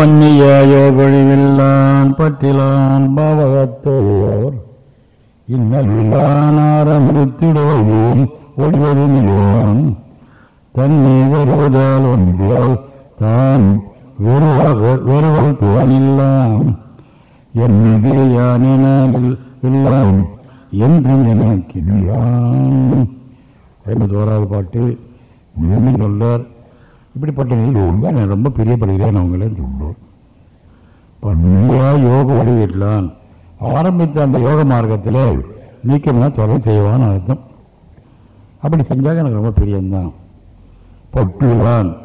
பன்னியாயோ பொழிவில்லான் பட்டிலான் பாவகத்தோர். இன்னலானாரமிருத்திடுவதும் ஒழிவதும் இல்லையான் தன்னை வருவதால் ஒன்றால் தான் வெறுவாக வெறுவல் துவனில்லாம் என் மீது யானினால் எல்லாம் என்றும் எனக்கின்றான் ஐம்பத்தி ஓராவது பாட்டு மீண்டும் சொல்றார் இப்படிப்பட்ட நிலையில் உண்மை நான் ரொம்ப பிரியப்படுகிறேன் அவங்களே சொல்றோம் பன்மையா யோக வடிவிட்டான் ஆரம்பித்த அந்த யோக மார்க்கத்தில் நீக்கம்னா தொலை செய்வான்னு அர்த்தம். அப்படி செஞ்சாக எனக்கு ரொம்ப பிரியம்தான். பட்டுதான்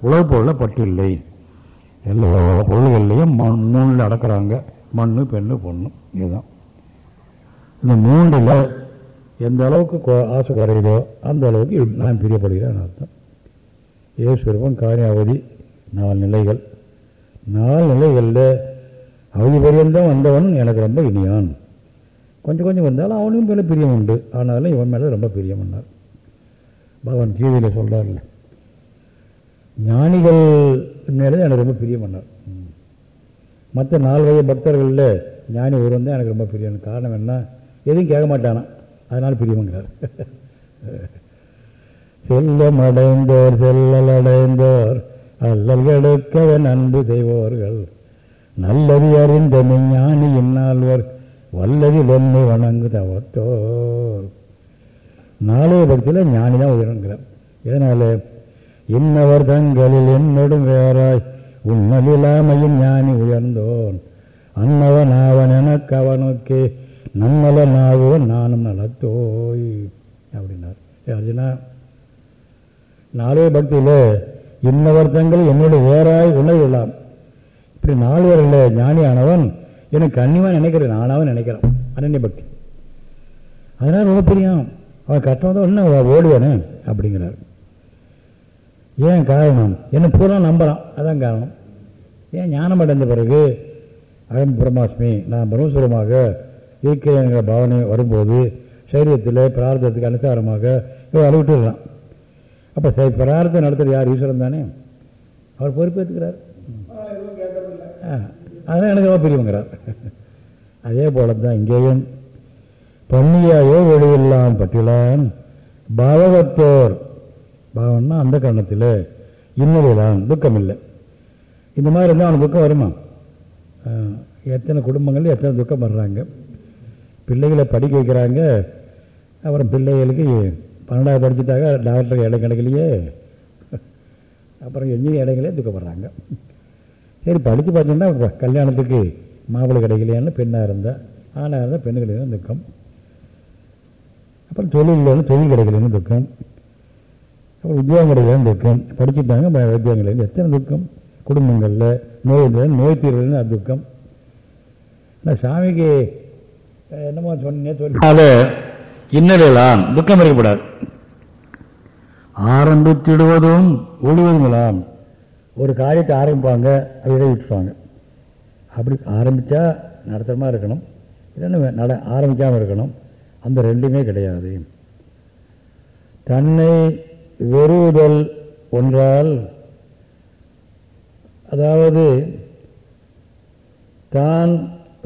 உலக பொருளில் பட்டு இல்லை. எல்லா பொருள்கள்லையும் மண் மூணில் அடக்கிறாங்க. மண் பெண்ணு பொண்ணு இதுதான். இந்த மூன்றில் எந்த அளவுக்கு கொ- ஆசை குறையுதோ அந்த அளவுக்கு நான் பிரியப்படுகிறேன் அர்த்தம். ஏஸ்வரப்பன் காரிய அவதி நாலு நிலைகள். நாலு நிலைகளில் அவதி பரியந்தம் வந்தவன் எனக்கு ரொம்ப இனியான். கொஞ்சம் கொஞ்சம் வந்தாலும் அவனுக்கும் மேலே பிரியம் உண்டு. ஆனாலும் இவன் மேலே ரொம்ப பிரியம் பண்ணார் பகவான் கீதையில் சொல்கிறார்ல ஞானிகள் மேலே எனக்கு ரொம்ப பிரியம் பண்ணார் மற்ற நாலு வகை பக்தர்களில் ஞானி ஒருவன் தான் எனக்கு ரொம்ப பிரியம். காரணம் என்ன? எதுவும் கேட்க மாட்டானா? அதனால் பிரியமங்கிறார். செல்லம் அடைந்தோர் செல்லல் அடைந்தோர் அல்லல்களுக்கவன் அன்பு செய்வோர்கள். நல்லது அறிந்த ஞானி இந்நால்வர் வல்லதில் என்னை வணங்கு தவத்தோர். நாளைய பக்தியில் ஞானி தான் உயரங்கிறார். இதனால இன்னவர் தங்களில் என்னிடும் வேறாய் உன்னலிலாமையும் ஞானி உயர்ந்தோன். அன்னவன் ஆவன் எனக்கு அவனுக்கு நன்னல ஆகுவன் நானும் நலத்தோய் அப்படின்னார். அர்ஜுனா நாலே பக்தியில் இன்ன தங்கள் என்னுடைய வேறாய் உணவிடலாம் இப்படி நால்வரில் ஞானியானவன் எனக்கு கண்ணியமாக நினைக்கிறேன் நானாவும் நினைக்கிறேன். அனன்ய பக்தி. அதனால் ரொம்ப பிரியம். அவன் கஷ்டம் தான் இன்னும் ஓடுவானே? அப்படிங்கிறார். ஏன் காரணம்? என்ன பூரா நம்புகிறான் அதான் காரணம். ஏன் ஞானம் அடைந்த பிறகு அகம் பிரம்மாஸ்மி நான் பிரம்மஸ்வரமாக இருக்கிறேங்கிற பாவனை வரும்போது சரீரத்தில் பிரார்த்தத்துக்கு அனுசாரமாக இவன் அளவிட்டுருக்கலாம் அப்போ சரி பிரார்த்தம் நடத்துகிற யார்? ஈஸ்வரன் தானே? அவர் பொறுப்பேற்றுக்கிறார் ஆ, அதான் எனக்கு ரொம்ப பிரியங்கிறார் அதே போல தான் இங்கேயும் பண்ணியாயோ ஒளியில்லான் பட்டிலான் பாவகத்தோர் பாவம்னா அந்த கரணத்தில் இன்னொருதான் துக்கம் இல்லை இந்த மாதிரி இருந்தால் அவனுக்கு துக்கம் வருமா? எத்தனை குடும்பங்கள் எத்தனை துக்கம் வர்றாங்க பிள்ளைகளை படிக்க வைக்கிறாங்க அப்புறம் பிள்ளைகளுக்கு பன்னெண்டாவது படிச்சுட்டாக்க டாக்டர் இடம் கிடைக்கலையே அப்புறம் எங்கேயும் இடங்களே துக்கப்படுறாங்க. சரி படித்து பார்த்தீங்கன்னா கல்யாணத்துக்கு மாப்பிள்ளை கிடைக்கலையான்னு பெண்ணாக இருந்தால் ஆணாக இருந்தால் பெண்ணு கிடைக்கலன்னு துக்கம். அப்புறம் தொழில் இல்லைன்னு தொழில் கிடைக்கலன்னு துக்கம். அப்புறம் உத்தியோகம் கிடைக்கலன்னு துக்கம். படிச்சுட்டாங்க ப- உத்தியோகம் எத்தனை துக்கம்? குடும்பங்களில் நோய் நோய் தீர்வுன்னு அது துக்கம். ஆனால் சாமிக்கு என்னமோ சொன்னேன் சொல்லி இன்னலாம் துக்கம் இருக்கக்கூடாது ஆரம்பித்திடுவதும் ஒழுவதுங்களாம் ஒரு காரியத்தை ஆரம்பிப்பாங்க அதை விட்டுவாங்க விட்டுருவாங்க அப்படி ஆரம்பித்தா நடத்தமாக இருக்கணும். இல்லைன்னு நட ஆரம்பிக்காமல் இருக்கணும். அந்த ரெண்டுமே கிடையாது. தன்னை வெறுவுதல் ஒன்றால் அதாவது தான்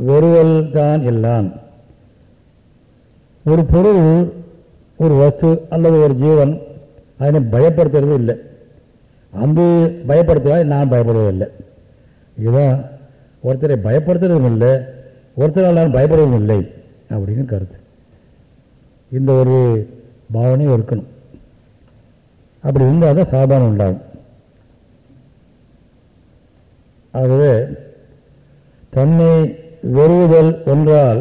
வெறுவல் தான் எல்லாம். ஒரு பொருள் ஒரு வஸ்து அல்லது ஒரு ஜீவன் அதனை பயப்படுத்துறது இல்லை. அம்பு பயப்படுத்துவா நான் பயப்படுவதில்லை இதுதான் ஒருத்தரை பயப்படுத்துறதும் இல்லை ஒருத்தரால் நான் பயப்படுவதும் இல்லை அப்படின்னு கருத்து. இந்த ஒரு பாவனையும் இருக்கணும். அப்படி இருந்தால் தான் சாதாரணம் உண்டாகும். ஆகவே தன்னை வெறுவுதல் என்றால்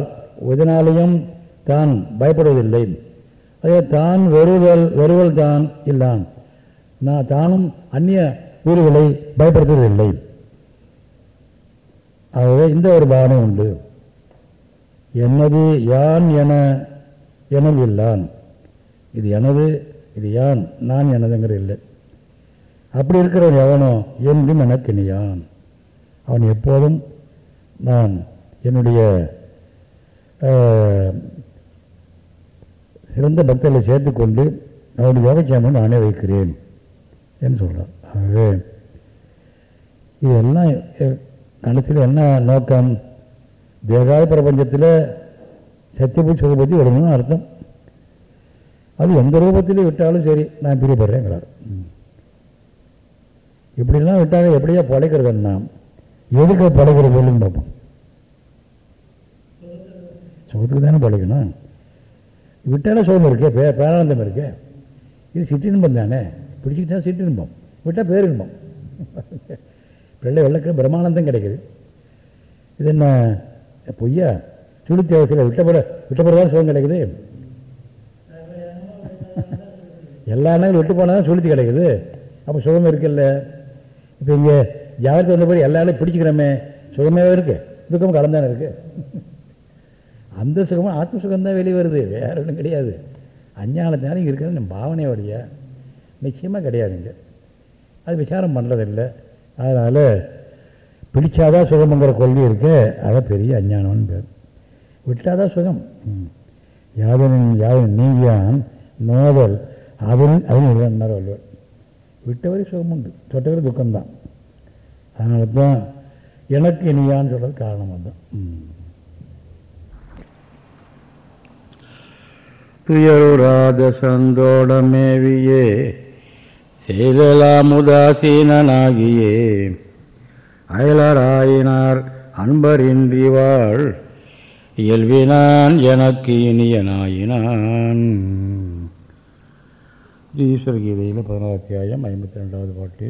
இதனாலையும் தான் பயப்படுவதில்லை. அதே தான் வருவல் வருவல் தான் இல்லான் நான் தானும் அந்நிய உயிர்களை பயப்படுத்துவதில்லை. ஆகவே இந்த ஒரு பாவனை உண்டு. என்னது யான் என எனல் இல்லான். இது எனது இது யான் நான் எனதுங்கிற இல்லை. அப்படி இருக்கிறவன் எவனோ என்றும் எனக்கு இனியான் அவன் எப்போதும் நான் என்னுடைய ஆஹ், சிறந்த பக்தர்களை சேர்த்துக்கொண்டு அவருடைய யோகச்சேமம் நானே வைக்கிறேன் என்று சொல்கிறார் ஆகவே இதெல்லாம் கடைசியில் என்ன நோக்கம்? தேகாய பிரபஞ்சத்தில் சத்தியபூ சுகபதி வரணும்னு அர்த்தம். அது எந்த ரூபத்திலையும் விட்டாலும் சரி நான் பிரியப்படுறேங்கிறார். இப்படிலாம் விட்டாங்க எப்படியா பழைக்கிறதுன்னா எதுக்கு பழைக்கிறது சொல்லுங்க பார்ப்போம் சுகத்துக்கு தானே பழைக்கணும் விட்டாலே சுகம் இருக்கே பே பேரானந்தம் இருக்கே. இது சிற்றின்பம் தானே? பிடிச்சிக்கிட்டா சிற்றின்பம் விட்டால் பேரின்பம் பிள்ளை வெள்ளக்கு பிரம்மானந்தம் கிடைக்குது. இது என்ன பொய்யா? சுளுத்தி அவசியம் விட்டப்பட விட்டப்படுறதான் சுகம் கிடைக்குது. எல்லா எண்ணங்களும் விட்டு போனால் தான் சுளுத்தி கிடைக்குது. அப்போ சுகம் இருக்குல்ல? இப்போ இங்கே ஜாகிரதை வந்தபடி எல்லா நாளும் பிடிச்சிக்கிறோமே. சுகமே இருக்கு? துக்கம் கலந்தானே இருக்கு. அந்த சுகமும் ஆத்ம சுகம் தான் வெளியே வருது வேற ஒன்றும் கிடையாது. அஞ்ஞானத்தினாலும் இங்கே இருக்கிறது நம்ம பாவனையோடைய நிச்சயமாக கிடையாதுங்க அது விசாரம் பண்ணுறதில்லை அதனால் பிடிச்சாதான் சுகம்ங்கிற கொள்கை இருக்கு. அதை பெரிய அஞ்ஞானம்னு பேர். விட்டாதான் சுகம். யாதனின் யாதன் நீங்கியான் நோதல். அதன் அவன் இல்லைன்னார் வள்ளுவர் விட்டவரை சுகம் உண்டு. தொட்டவரை துக்கம்தான். அதனால தான் எனக்கு இனியான்னு சொல்கிறது காரணம் தான் துயருராத சந்தோடமேவியே செயலாம் உதாசீனாகியே அயலராயினார் அன்பரின்றி வாழ் இயல்வினான் எனக்கு இனியனாயினான். ஈஸ்வர கீதையில் பதினாறு அத்தியாயம் ஐம்பத்தி ரெண்டாவது பாட்டு.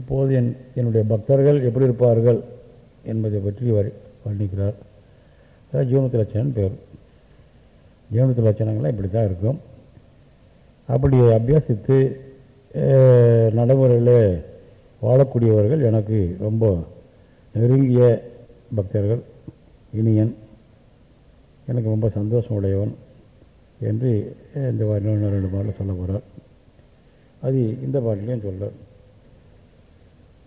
இப்போது என் என்னுடைய பக்தர்கள் எப்படி இருப்பார்கள் என்பதை பற்றி வர்ணிக்கிறார். அதாவது ஜீவனத்து லட்சணம் பேர். ஜீவனத்து லட்சணங்கள்லாம் இப்படி தான் இருக்கும். அப்படி அபியாசித்து நடைமுறையில் வாழக்கூடியவர்கள் எனக்கு ரொம்ப நெருங்கிய பக்தர்கள் இனியன். எனக்கு ரொம்ப சந்தோஷம் உடையவன் என்று இந்த இன்னொன்று ரெண்டு பாட்டில் சொல்ல போகிறார் அது இந்த பாட்டிலையும் சொல்கிறார்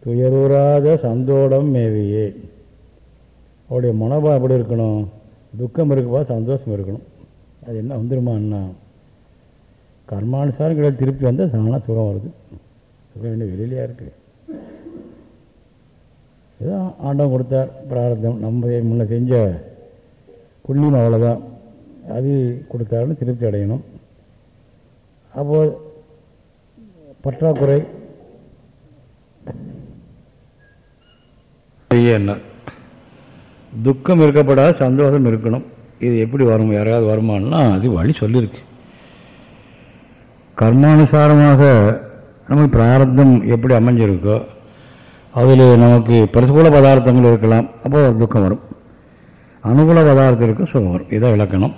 துயரூராத சந்தோடம் மேவியே. அவருடைய மனோபாவம் எப்படி இருக்கணும்? துக்கம் இருக்குப்பா சந்தோஷம் இருக்கணும். அது என்ன வந்துருமான்னா கர்மானுசாரம் கிடையாது திருப்பி வந்தால் தானாக சுகம் வருது. சுகம் என்ன வெளியிலையா இருக்குது ஏதோ ஆண்டவன் கொடுத்தார் பிரார்த்தம். நம்ம முன்ன செஞ்ச புண்ணியம் அவ்வளோதான் அது கொடுத்தாருன்னு திருப்தி அடையணும். அப்போது பற்றாக்குறை. என்ன? துக்கம் இருக்கப்படாத சந்தோஷம் இருக்கணும். இது எப்படி வரும்? யாராவது வருமானா அது வழி சொல்லியிருக்கு கர்மானுசாரமாக நமக்கு பிராரத்தம் எப்படி அமைஞ்சிருக்கோ அதில் நமக்கு பிரதிகூல பதார்த்தங்கள் இருக்கலாம் அப்போ துக்கம் வரும். அனுகூல பதார்த்தம் சுகம் வரும். இதான் இலக்கணம்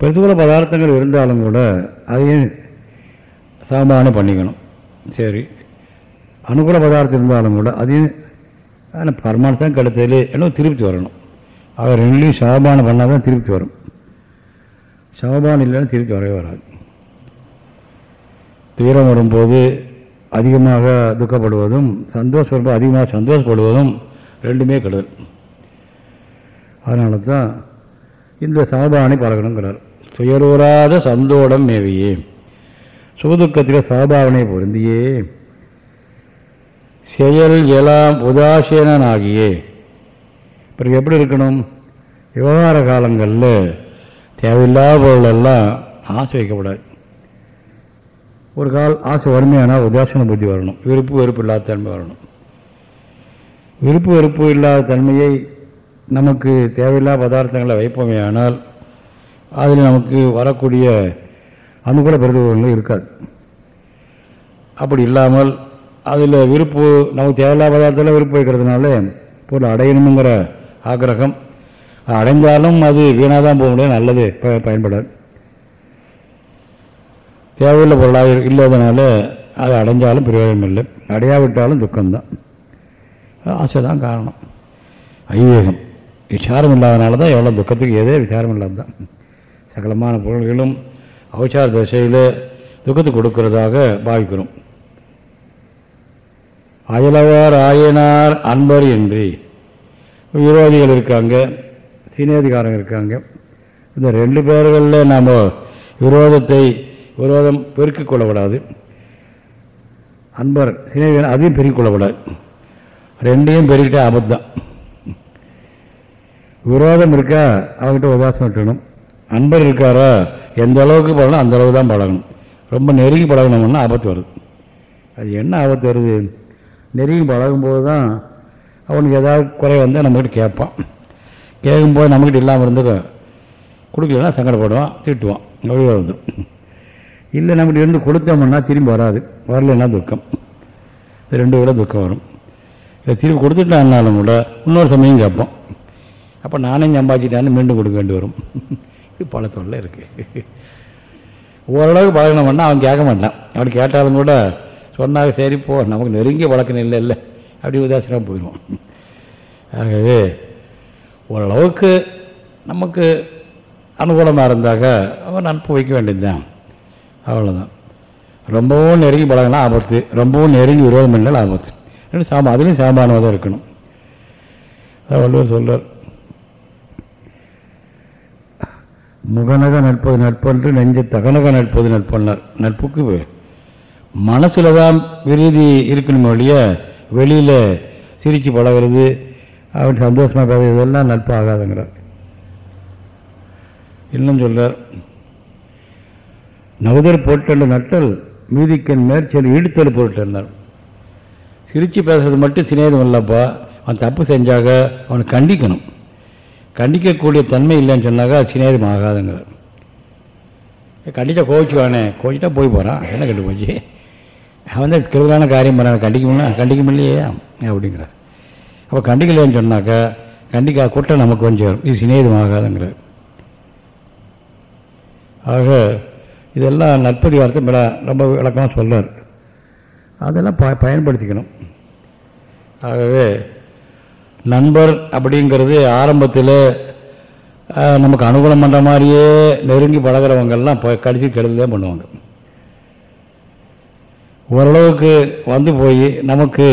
பிரதிகூல பதார்த்தங்கள் இருந்தாலும் கூட அதையும் சாமானு பண்ணிக்கணும். சரி. அனுகூல பதார்த்தம் இருந்தாலும் கூட அதையும் பரமானத்தான் கிடைத்தது என்ன திருப்தி வரணும். அவர் ரெண்டுலையும் சாபானம் பண்ணால் தான் திருப்தி வரும். சாபானம் இல்லைன்னா திருப்தி வரவே வராது. துயரம் வரும்போது அதிகமாக துக்கப்படுவதும் சந்தோஷம் வரும்போது அதிகமாக சந்தோஷப்படுவதும் ரெண்டுமே கெடுதல். அதனால தான் இந்த சாபானை பழகணுங்கிறார். துயரூராத சந்தோடம் மேவியே. சுகதுக்கத்தில் சாபாவனை பொருந்தியே. செயல் எல்லாம் உதாசீனாகியே பிறகு எப்படி இருக்கணும்? விவகார காலங்களில் தேவையில்லாத பொருளெல்லாம் ஆசை வைக்கப்படாது. ஒரு கால் ஆசை வறுமையானால் உதாசன புத்தி வரணும். விருப்பு வெறுப்பு இல்லாத தன்மை வரணும். விருப்பு வெறுப்பு இல்லாத தன்மையை நமக்கு தேவையில்லாத பதார்த்தங்களை வைப்போமே ஆனால் அதில் நமக்கு வரக்கூடிய அனுகூல பிரதிபலங்கள் இருக்காது. அப்படி இல்லாமல் அதில் விருப்பு நமக்கு தேவையில்லாத பதார்த்தத்தில் விருப்பு வைக்கிறதுனால பொருள் அடையணுங்கிற ஆக்கிரகம். அடைந்தாலும் அது வீணாக தான் போக முடியாது நல்லது பயன்படாது. தேவையில்லை பொருளாக இல்லாதனால அது அடைஞ்சாலும் பிரயோஜனம் இல்லை அடையாவிட்டாலும் துக்கம்தான். ஆசை தான் காரணம். ஐவேகம் விசாரம் இல்லாதனால தான் எவ்வளோ துக்கத்துக்கு ஏதே விசாரம் இல்லாத தான் சகலமான பொருள்களும் அவசார திசையில் துக்கத்தை கொடுக்கிறதாக பாவிக்கிறோம். அயலவர் ஆயினார் அன்பர் என்று விரோதிகள் இருக்காங்க. சீனியதிகாரங்க இருக்காங்க. இந்த ரெண்டு பேர்களில் நாம் விரோதத்தை விரோதம் பெருக்கிக் கொள்ளக்கூடாது. அன்பர் சிநேகிதன் அதையும் பெருக்கிக் கொள்ளக்கூடாது. ரெண்டையும் பெருக்கிட்டா ஆபத்தான் விரோதம் இருக்கா? அவங்ககிட்ட உபாசம் விட்டணும் அன்பர் இருக்காரா? எந்த அளவுக்கு பழகணும் அந்த அளவுக்கு தான் பழகணும். ரொம்ப நெருங்கி பழகணும்னா ஆபத்து வருது. அது என்ன ஆபத்து வருது? நெருங்கி பழகும்போது தான் அவனுக்கு ஏதாவது குறை வந்தால் நம்மக்கிட்ட கேட்பான். கேட்கும்போது நம்மக்கிட்ட இல்லாமல் இருந்து கொடுக்கலன்னா சங்கடப்படுவான் திட்டுவான். அப்படி வந்துடும் இல்லை நம்மகிட்ட இருந்து கொடுத்தோம்னா திரும்பி வராது. வரலன்னா துக்கம். ரெண்டு விட துக்கம் வரும். இதை திரும்பி கொடுத்துட்டான்னாலும் கூட இன்னொரு சமயம் கேட்போம் அப்போ நானே சம்பாதிச்சிட்டான்னு மீண்டும் கொடுக்க வேண்டி வரும். இது பல தொல்லை இருக்குது ஓரளவுக்கு பழகணும்னா அவன் கேட்க மாட்டான். அவன் கேட்டாலும் கூட சொன்னாங்க சரி போ நமக்கு நெருங்கிய வழக்கம் இல்லை இல்லை அப்படி உதாசீனம் போயிடுவோம். ஆகவே ஓரளவுக்கு நமக்கு அனுகூலமாக இருந்தாக்க அவன் நட்பு வைக்க வேண்டியதுதான். அவ்வளோதான் ரொம்பவும் நெருங்கி பழகினா ஆபத்து. ரொம்பவும் நெருங்கி விரோதம் பண்ணால் ஆபத்து. சாமா அதுலேயும் சாமானமாக தான் இருக்கணும் வள்ளுவர் சொல்றார். முகநக நட்பது நட்பன்று நெஞ்சு தகனக நட்பது நட்பண்ணார் நட்புக்கு மனசுல தான் விருதி இருக்கணும் ஒழிய வெளியில் சிரிச்சு பழகிறது அவன் சந்தோஷமாக பேசுறது இதெல்லாம் நட்பு ஆகாதுங்கிறார் இன்னும் சொல்கிறார் நகுதர் பொருட்கள் நட்டல் மீதிக்கன் மேற்செல் ஈடுத்தல் பொருட்கள் சிரித்து பேசுறது மட்டும் சிநேகம் இல்லப்பா அவன் தப்பு செஞ்சாக அவனை கண்டிக்கணும். கண்டிக்கக்கூடிய தன்மை இல்லைன்னு சொன்னாக்கா சிநேகம் ஆகாதுங்கிறார். கண்டிச்சா கோவிச்சுவானே கோவிச்சுட்டா போய் போகிறான் என்ன கண்டு போச்சு அவன் தான் கெடுதலான காரியம் பண்ண கண்டிக்கணும்னா கண்டிக்கும் இல்லையே அப்படிங்கிறார். அப்போ கண்டிக்கலைன்னு சொன்னாக்கா கண்டிக்கா குற்றம் நமக்கு கொஞ்சம் வரும் இது சிநேகம் ஆக இதெல்லாம் நட்பதி வார்த்தை மேல ரொம்ப விளக்கமாக சொல்றார். அதெல்லாம் ப பயன்படுத்திக்கணும். ஆகவே நண்பர் அப்படிங்கிறது ஆரம்பத்தில் நமக்கு அனுகூலம் பண்ணுற மாதிரியே நெருங்கி பழகிறவங்கெல்லாம் கடிச்சு கெடுதலே பண்ணுவாங்க. ஓரளவுக்கு வந்து போய் நமக்கு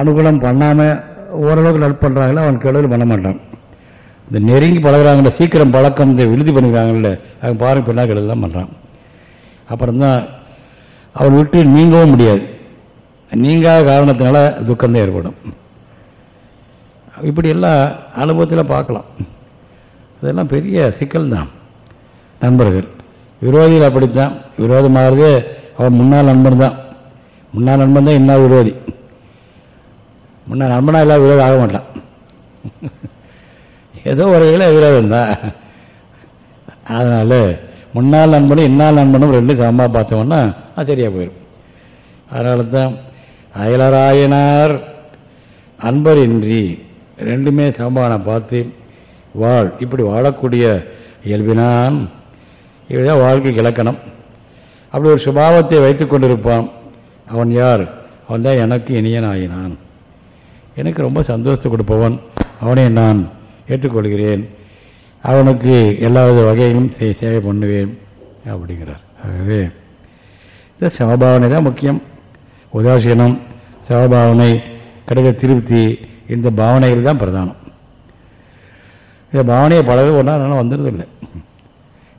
அனுகூலம் பண்ணாமல் ஓரளவுக்கு நட்பு பண்ணுறாங்களோ அவன் கெடுதல் பண்ண மாட்டான். இந்த நெருங்கி பழகிறாங்கள சீக்கிரம் பழக்கம் இந்த விழுதி பண்ணிக்கிறாங்கல்ல அவங்க பாருங்க பின்னா கெடுதல் தான் பண்ணுறான் அப்புறம்தான் அவன் விட்டு நீங்கவும் முடியாது. நீங்காத காரணத்தினால துக்கம்தான் ஏற்படும். இப்படியெல்லாம் அனுபவத்தில் பார்க்கலாம். இதெல்லாம் பெரிய சிக்கல் தான் நண்பர்கள் விரோதிகள் அப்படித்தான். விரோதமாகிறது அவன் முன்னாள் நண்பன் தான் முன்னாள் நண்பன் தான் இன்னால் விரோதி. முன்னாள் நண்பனாக இல்லாத விரோதம் ஆக மாட்டான். ஏதோ ஒரு வகையில் விரோதம் தான். அதனால் முன்னாள் நண்பனும் இன்னால் நண்பனும் ரெண்டு சமமாக பார்த்தோம்னா அது சரியாக போயிடும் அதனால தான் அயலராயனார் அன்பரின்றி ரெண்டுமே சமமான பார்த்து வாழ். இப்படி வாழக்கூடிய இயல்பினான் இதுதான் வாழ்க்கைக்கு இலக்கணம் அப்படி ஒரு சுபாவத்தை வைத்து கொண்டிருப்பான். அவன் யார்? அவன் தான் எனக்கு இனியன் ஆயினான் எனக்கு ரொம்ப சந்தோஷத்தை கொடுப்பவன் அவனை நான் ஏற்றுக்கொள்கிறேன். அவனுக்கு எல்லா வித வகையிலும் சேவை பண்ணுவேன் அப்படிங்கிறார். ஆகவே இந்த சமபாவனை தான் முக்கியம். உதாசீனம் சமபாவனை கிடைக்க திருப்தி இந்த பாவனைகள் தான் பிரதானம். இந்த பாவனையை பழக ஒன்றா அதனால் வந்துடுறதில்லை.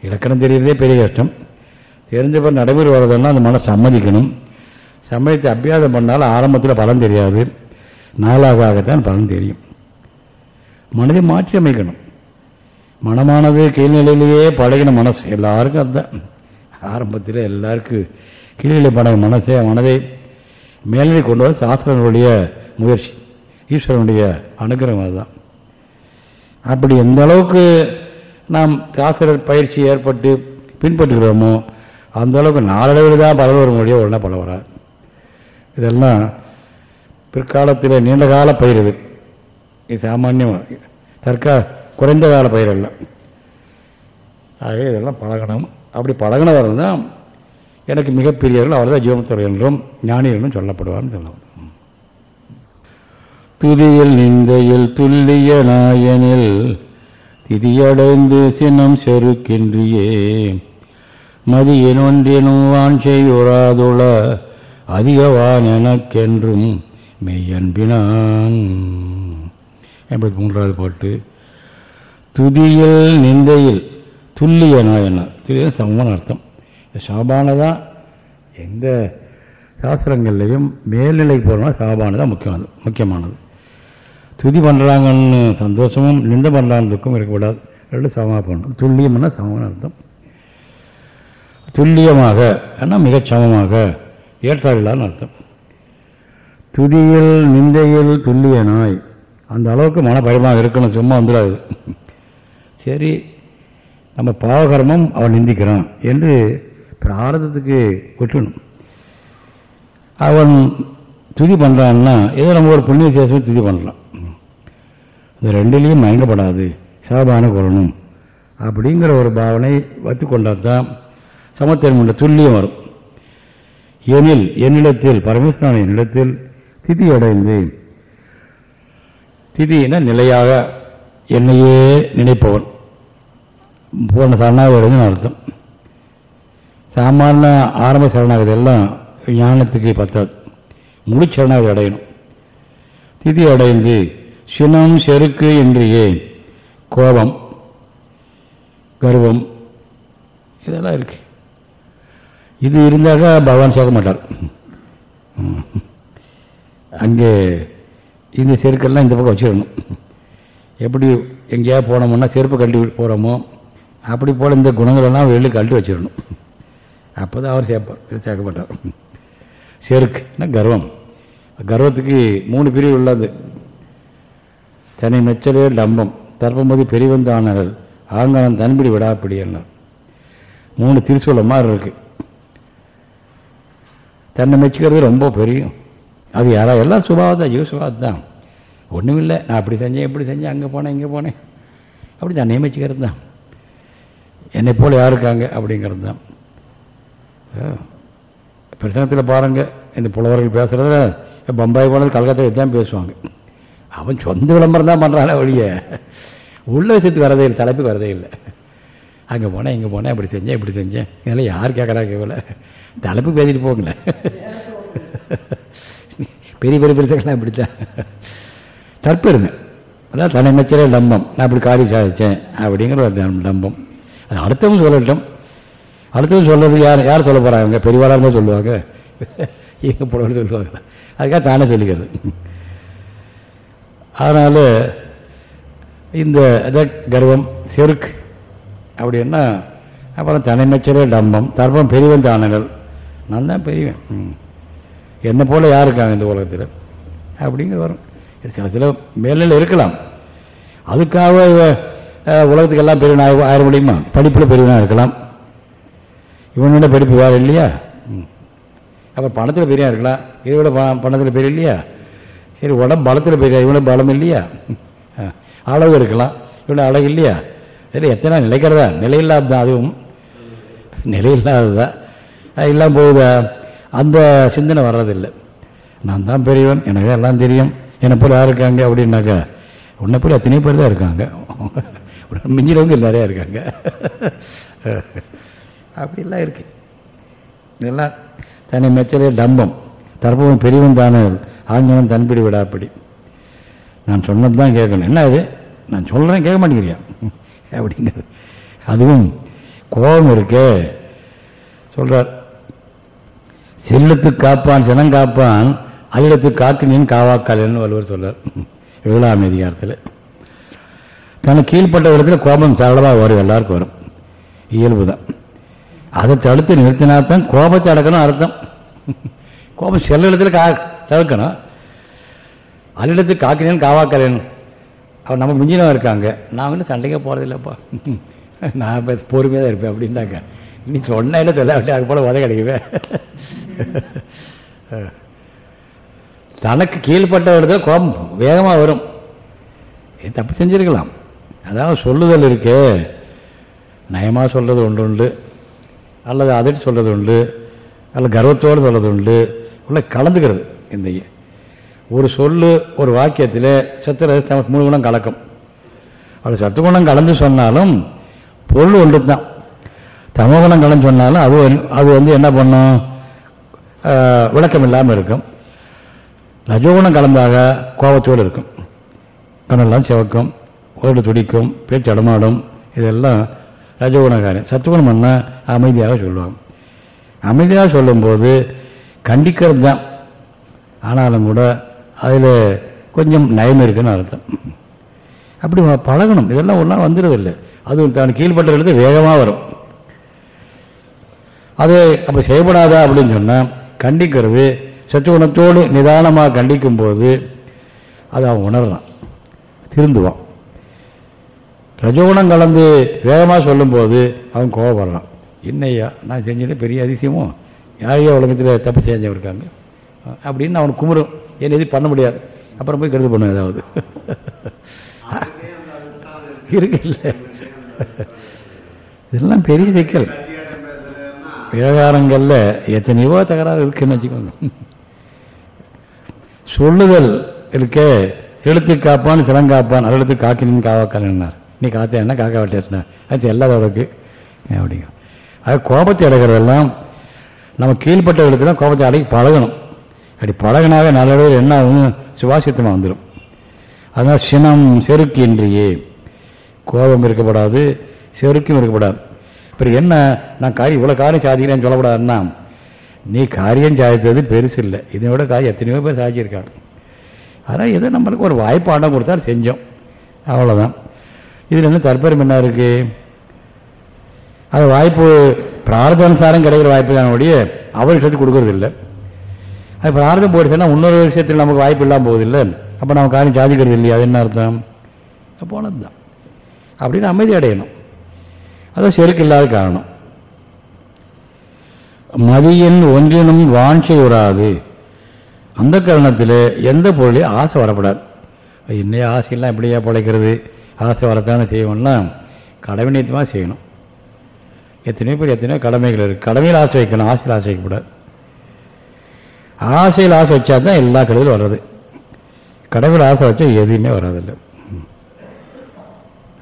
இலக்கணம் தெரியறதே பெரிய கஷ்டம். தெரிஞ்ச பிறகு நடைமுறை வர்றதெல்லாம் அந்த மனம் சம்மதிக்கணும். சம்மதித்து அபியாசம் பண்ணாலும் ஆரம்பத்தில் பலன் தெரியாது. நாளாக ஆகத்தான் பலன் தெரியும். மனதை மாற்றி அமைக்கணும். மனமானது கீழ்நிலையிலேயே பழகின மனசு எல்லாருக்கும் அதுதான். ஆரம்பத்தில் எல்லாருக்கும் கீழ்நிலை பழகின மனசே மனதை மேல்நிலை கொண்டு வர சாஸ்திரனுடைய முயற்சி. ஈஸ்வரனுடைய அனுகிரகம் அதுதான். அப்படி எந்த அளவுக்கு நாம் சாஸ்திர பயிற்சி ஏற்பட்டு பின்பற்றுகிறோமோ அந்த அளவுக்கு நாளடைவில் தான் பல வரும் மொழியோ ஒன்றா பல வராது இதெல்லாம் பிற்காலத்தில் நீண்ட கால பயிர் இது. இது சாமானியம் தற்கா குறைந்த கால பயிர் எல்லாம் ஆகவே இதெல்லாம் பழகணும். அப்படி பழகினவர் தான் எனக்கு மிகப்பெரியவர்கள் அவர் தான் ஜீவத்துறை என்றும் ஞானி என்றும் சொல்லப்படுவார்னு சொல்லலாம். துதியில் நிந்தையில் துல்லிய நாயனில் திதியடைந்து சின்னம் செருக்கின்றியே. மதியின் ஒன்றினும் செய்யுறாதுள அதிகவான் எனக்கென்றும் மெய்யன்பினான். எண்பத்தி மூன்றாவது பாட்டு. துதியில் நிந்தையில் துல்லியனா என்ன? துல்லிய சமமான அர்த்தம். சாபானதான் எந்த சாஸ்திரங்கள்லையும் மேல்நிலைக்கு போகிறோம்னா சாபானதான் முக்கியமானது. முக்கியமானது. துதி பண்ணுறாங்கன்னு சந்தோஷமும் நிந்த பண்ணுறாங்க துக்கம் இருக்கக்கூடாது. ரெண்டு சமமாக பண்ணணும் துல்லியம்னா சமமான அர்த்தம். துல்லியமாக ஏன்னா மிகச் சமமாக ஏற்றாவில்லான்னு அர்த்தம். துதியில் நிந்தையில் துல்லிய நாய் அந்த அளவுக்கு மனப்பயமாக இருக்கணும் சும்மா வந்துடாது. சரி நம்ம பாவகர்மம் அவன் நிந்திக்கிறான் என்று பிராரதத்துக்கு கொட்டணும். அவன் துதி பண்ணுறான்னா ஏதோ நம்ம ஒரு புண்ணிய சேஷம் துதி பண்ணலாம். இந்த ரெண்டுலேயும் மயங்கப்படாது. சாபான கொள்ளணும் அப்படிங்கிற ஒரு பாவனை வைத்து கொண்டால் தான் சமத்தன்முள்ள துல்லியம் வரும். எனில் என்னிடத்தில் பரமேஸ்வரன் என்னிடத்தில் திதி அடைந்து திதியின நிலையாக என்னையே நினைப்பவன். பூர்ண சரணாகதின்னு அர்த்தம். சாமானிய ஆரம்ப சரணாகதி எல்லாம் ஞானத்துக்கு பத்தாது. முழு சரணாகதி அடையணும். திதி அடைந்து சினம் செருக்கு இன்றியே கோபம் கர்வம் இதெல்லாம் இருக்கு. இது இருந்தாக்கா பகவான் சேர்க்க மாட்டார். அங்கே இந்த செருக்கெல்லாம் இந்த பக்கம் வச்சிடணும். எப்படி எங்கேயாவது போனோம்னா செருப்பு கழட்டி போகிறோமோ அப்படி போல் இந்த குணங்களெல்லாம் வெளியில் கழட்டி வச்சிடணும். அப்போ தான் அவர் சேர்ப்பார் சேர்க்க மாட்டார். செருக்குன்னா கர்வம்? கர்வத்துக்கு மூணு பிரிவு உள்ளது தன்னை மெச்சலே டம்பம் தற்போது பெரியவந்தானர்கள் ஆங்கானம் தன்பிடி விடாப்பிடி என்ன மூணு திருச்சூலம் மாதிரி இருக்கு. தன்னை மெச்சிக்கிறது ரொம்ப பெரியும். அது யாரா? எல்லாம் சுபாவத்தான் ஜீவ சுபாவத்தான் தான் ஒன்றுமில்லை நான் அப்படி செஞ்சேன் இப்படி செஞ்சேன் அங்கே போனேன் இங்கே போனேன். அப்படி தன்னை மெச்சுக்கிறது தான். என்னை போல் யார் இருக்காங்க? அப்படிங்கிறது தான். பிரச்சனத்தில் பாருங்கள் இந்த புலவர்கள் பேசுகிறத பம்பாய் போனது கல்கத்தா தான் பேசுவாங்க. அவன் சொந்த விளம்பரம் தான் பண்ணுறான ஒழிய. உள்ள விஷயத்துக்கு வரதே இல்லை தலைப்புக்கு வரதே இல்லை. அங்கே போனேன் இங்கே போனேன் இப்படி செஞ்சேன் இப்படி செஞ்சேன். இதெல்லாம் யார் கேட்குறா இவ்வளோ தலைப்பு பேசிட்டு போங்களேன். பெரிய பெரிய பெருசெல்லாம் இப்படித்தான். தற்பெருமை. அதான் தனிமைச்சரே லம்பம். நான் இப்படி காரியம் சாதிச்சேன் அப்படிங்கிற ஒரு லம்பம். அது அடுத்தவங்க சொல்லட்டும். அடுத்தவங்க சொல்றது யார் யார் சொல்ல போகிறாங்க பெரியவாராக இருந்தால் சொல்லுவாங்க. எங்கள் புலவர் சொல்லுவாங்க. அதுக்காக தானே சொல்லிக்கிறது. அதனால் இந்த கர்வம் செருக்கு அப்படின்னா அப்புறம் தனிமைச்சரே டம்பம் தர்ப்பம் பெரியவன் தானங்கள். நான் தான் பெரியவன். என்னை போல யார் இருக்காங்க இந்த உலகத்தில்? அப்படிங்கிற வரும். சில சில மேல்நிலை இருக்கலாம். அதுக்காக உலகத்துக்கெல்லாம் பெரியவனாக பெரிய முடியுமா? படிப்பில் பெரியவனாக இருக்கலாம். இவனோட படிப்பு வேறு இல்லையா? அப்புறம் பணத்தில் பெரியா இருக்கலாம். இதை விட பணத்தில் பெரிய இல்லையா? சரி உடம்பு பலத்தில் போயிருக்கா இவனும் பலம் இல்லையா? அளவு இருக்கலாம் இவனும் அழகு இல்லையா? சரி எத்தனை நிலைக்கிறதா? நிலையில்லாத தான் அதுவும் நிலையில்லாததான் இல்லாமல் போகுதா? அந்த சிந்தனை வர்றதில்லை. நான் தான் பெரியவன் எனக்கு எல்லாம் தெரியும். என்னை போல யார் இருக்காங்க அப்படின்னாக்கா உன்னை போல எத்தனையோ பேர் தான் இருக்காங்க. மிஞ்சினவங்க நிறையா இருக்காங்க. அப்படிலாம் இருக்கு. இதெல்லாம் தனி மெச்சலே டம்பம் தற்போது பெரியவன் தானே. ஆங்கிலம் தன்பிடி விடாப்படி. நான் சொன்னது தான் கேட்கணும். என்ன அது நான் சொல்கிறேன் கேட்க மாட்டேங்கிறியா? அப்படிங்கிறது. அதுவும் கோபம் இருக்கே. சொல்கிறார் செல்லத்து காப்பான் சினம் காப்பான் அல்லிடத்து காக்கினின் காவாக்காலன்னு வள்ளுவர் சொல்றார். ஏழாம் அதிகாரத்தில். தனக்கு கீழ்பட்ட இடத்துல கோபம் சரளமாக வரும் எல்லாருக்கும் வரும். இயல்பு தான் அதை தடுத்து நிறுத்தினா தான் கோபத்தை அடக்கணும் அர்த்தம். கோபம் செல்ல இடத்துல கா தவிர்க்கணும். அல்லிடத்து காக்கினேன் காவாக்கலேன்னு அவர் நம்ம மிஞ்சினவன் இருக்காங்க. நான் வந்து சண்டைக்கே போகிறதில்லப்பா நான் இப்போ பொறுமையாக தான் இருப்பேன் அப்படின்னாக்க நீ சொன்ன இல்லை சொல்ல அது போல் உதவி கிடைக்கவே தனக்கு கீழ்பட்ட கோபம். வேகமாக வரும். தப்பு செஞ்சிருக்கலாம். அதாவது சொல்லுதல் இருக்கே. நயமாக சொல்கிறது ஒன்று உண்டு. அல்லது அதட்டு சொல்கிறது உண்டு. அல்லது கர்வத்தோடு சொல்கிறது உண்டு. உள்ள கலந்துக்கிறது. இந்த ஒரு சொல்லு ஒரு வாக்கியத்தில் சத்துல மூணு குணம் கலக்கும். அது சத்து குணம் கலந்து சொன்னாலும் பொருள் ஒன்று தான் தமகுணம் கலந்து சொன்னாலும் அது அது வந்து என்ன பண்ணும்? விளக்கம் இல்லாமல் இருக்கும். ரஜகுணம் கலந்தாக கோபத்தோடு இருக்கும். கண்ணெல்லாம் சிவக்கும் உடல் துடிக்கும் பேச்சு அடமாடும் இதெல்லாம் ரஜகுணக்காரன் சத்துகுணம் பண்ணால் அமைதியாக சொல்லுவாங்க. அமைதியாக சொல்லும்போது கண்டிக்கிறது தான் ஆனாலும் கூட அதில் கொஞ்சம் நயம் இருக்குன்னு அர்த்தம். அப்படி பழகணும். இதெல்லாம் ஒரு நாள் வந்துடுறதில்லை அது தான் கீழ்பட்ட எழுத்து வேகமாக வரும். அது அப்படி செய்யப்படாதா அப்படின்னு சொன்னால் கண்டிக்கிறது சத்துவகுணத்தோடு நிதானமாக கண்டிக்கும் போது அதை அவன் உணர்றான். திருந்துவான். ரஜகுணம் கலந்து வேகமாக சொல்லும்போது அவன் கோவப்படுறான். என்னையா நான் செஞ்சது பெரிய அதிசயமோ? யாரையோ உலகத்தில் தப்பு செஞ்சவருக்காங்க அப்படின்னு அவன் குமுறும். என்ன எதுவும் பண்ண முடியாது. அப்புறம் போய் கருது பண்ணும் ஏதாவது. இருக்குல்ல. இதெல்லாம் பெரிய சிக்கல். விவகாரங்களில் எத்தனையோ தகராறு இருக்குன்னு வச்சுக்கோங்க. சொல்லுதல் இருக்க எழுத்து காப்பான் சிலங்காப்பான் எழுத்து காக்கினின் காவாக்கானார் நீ காத்தேன்னா காக்கா வெட்டேசினா அது எல்லா உனக்கு அப்படிங்க. அது கோபத்தை அடைகிறதெல்லாம் நம்ம கீழ்பட்ட தான் கோபத்தை அடக்கி பழகணும். அப்படி பழகினாவே நல்லளவில் என்ன ஆகும் சுவாசித்தமாக வந்துடும் அதனால் சினம் செருக்கின்றியே. கோபம் இருக்கப்படாது செருக்கும் இருக்கப்படாது. அப்புறம் என்ன? நான் காரியம் இவ்வளோ காரியம் சாதிக்கிறேன்னு சொல்லப்படாதுன்னா நீ காரியம் சாதித்தது பெருசு இல்லை. இதனோட காரியம் எத்தனையோ பேர் சாதிச்சிருக்காங்க. ஆனால் ஏதோ நம்மளுக்கு ஒரு வாய்ப்பாடம் கொடுத்தா செஞ்சோம். அவ்வளோதான் இதில் என்ன தற்பெரும் என்ன இருக்கு? அது வாய்ப்பு பிரார்த்தானுசாரம் கிடைக்கிற வாய்ப்பு தான் ஒழிய அவர் விஷயத்துக்கு அது பிரார்த்தம் போயிடுச்சுன்னா இன்னொரு விஷயத்தில் நமக்கு வாய்ப்பு இல்லாமல் போகுதில்லை. அப்போ நம்ம காரியம் சாதிக்கிறது இல்லையா? அது என்ன அர்த்தம்? போனது தான் அப்படின்னு அமைதி அடையணும். அது செருக்கு இல்லாத காரணம். மதியின் ஒன்றினும் வாஞ்சை உறாது அந்த காரணத்தில் எந்த பொருளையும் ஆசை வரப்படாது. இன்னைய ஆசையெல்லாம் எப்படியா பிழைக்கிறது? ஆசை வரத்தானே செய்வோம்னா கடமை நீத்தமாக செய்யணும். எத்தனையோ பேர் எத்தனையோ கடமைகள் இருக்குது கடமையில் ஆசை வைக்கணும் ஆசையில் ஆசை வைக்கக்கூடாது ஆசையில் ஆசை வச்சா தான் எல்லா கடையிலும் வர்றது. கடமையில் ஆசை வச்சா எதுவுமே வராதில்லை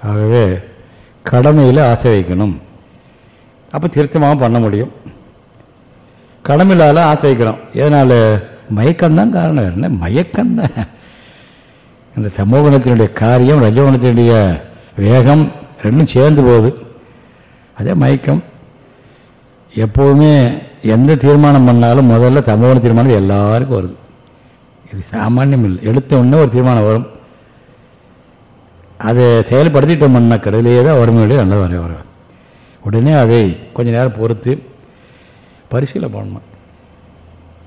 ஆகவே கடமையில் ஆசை வைக்கணும். அப்போ திருத்தமாகவும் பண்ண முடியும். கடமையிலால ஆசை வைக்கிறோம். எதனால்? மயக்கம்தான் காரணம். என்ன? மயக்கம்தான். இந்த சமூகத்தினுடைய காரியம் ரஜகுணத்தினுடைய வேகம் ரெண்டும் சேர்ந்து போகுது. அதே மயக்கம். எப்போவுமே எந்த தீர்மானம் பண்ணாலும் முதல்ல சமூக தீர்மானம் எல்லாருக்கும் வருது. இது சாமானியம் இல்லை எடுத்த உடனே ஒரு தீர்மானம் வரும். அதை செயல்படுத்திட்டோம்னா கடையிலேயே தான் வறுமையிலேயே நல்லா வரைய வர உடனே அதை கொஞ்ச நேரம் பொறுத்து பரிசீலனை பண்ணணும்.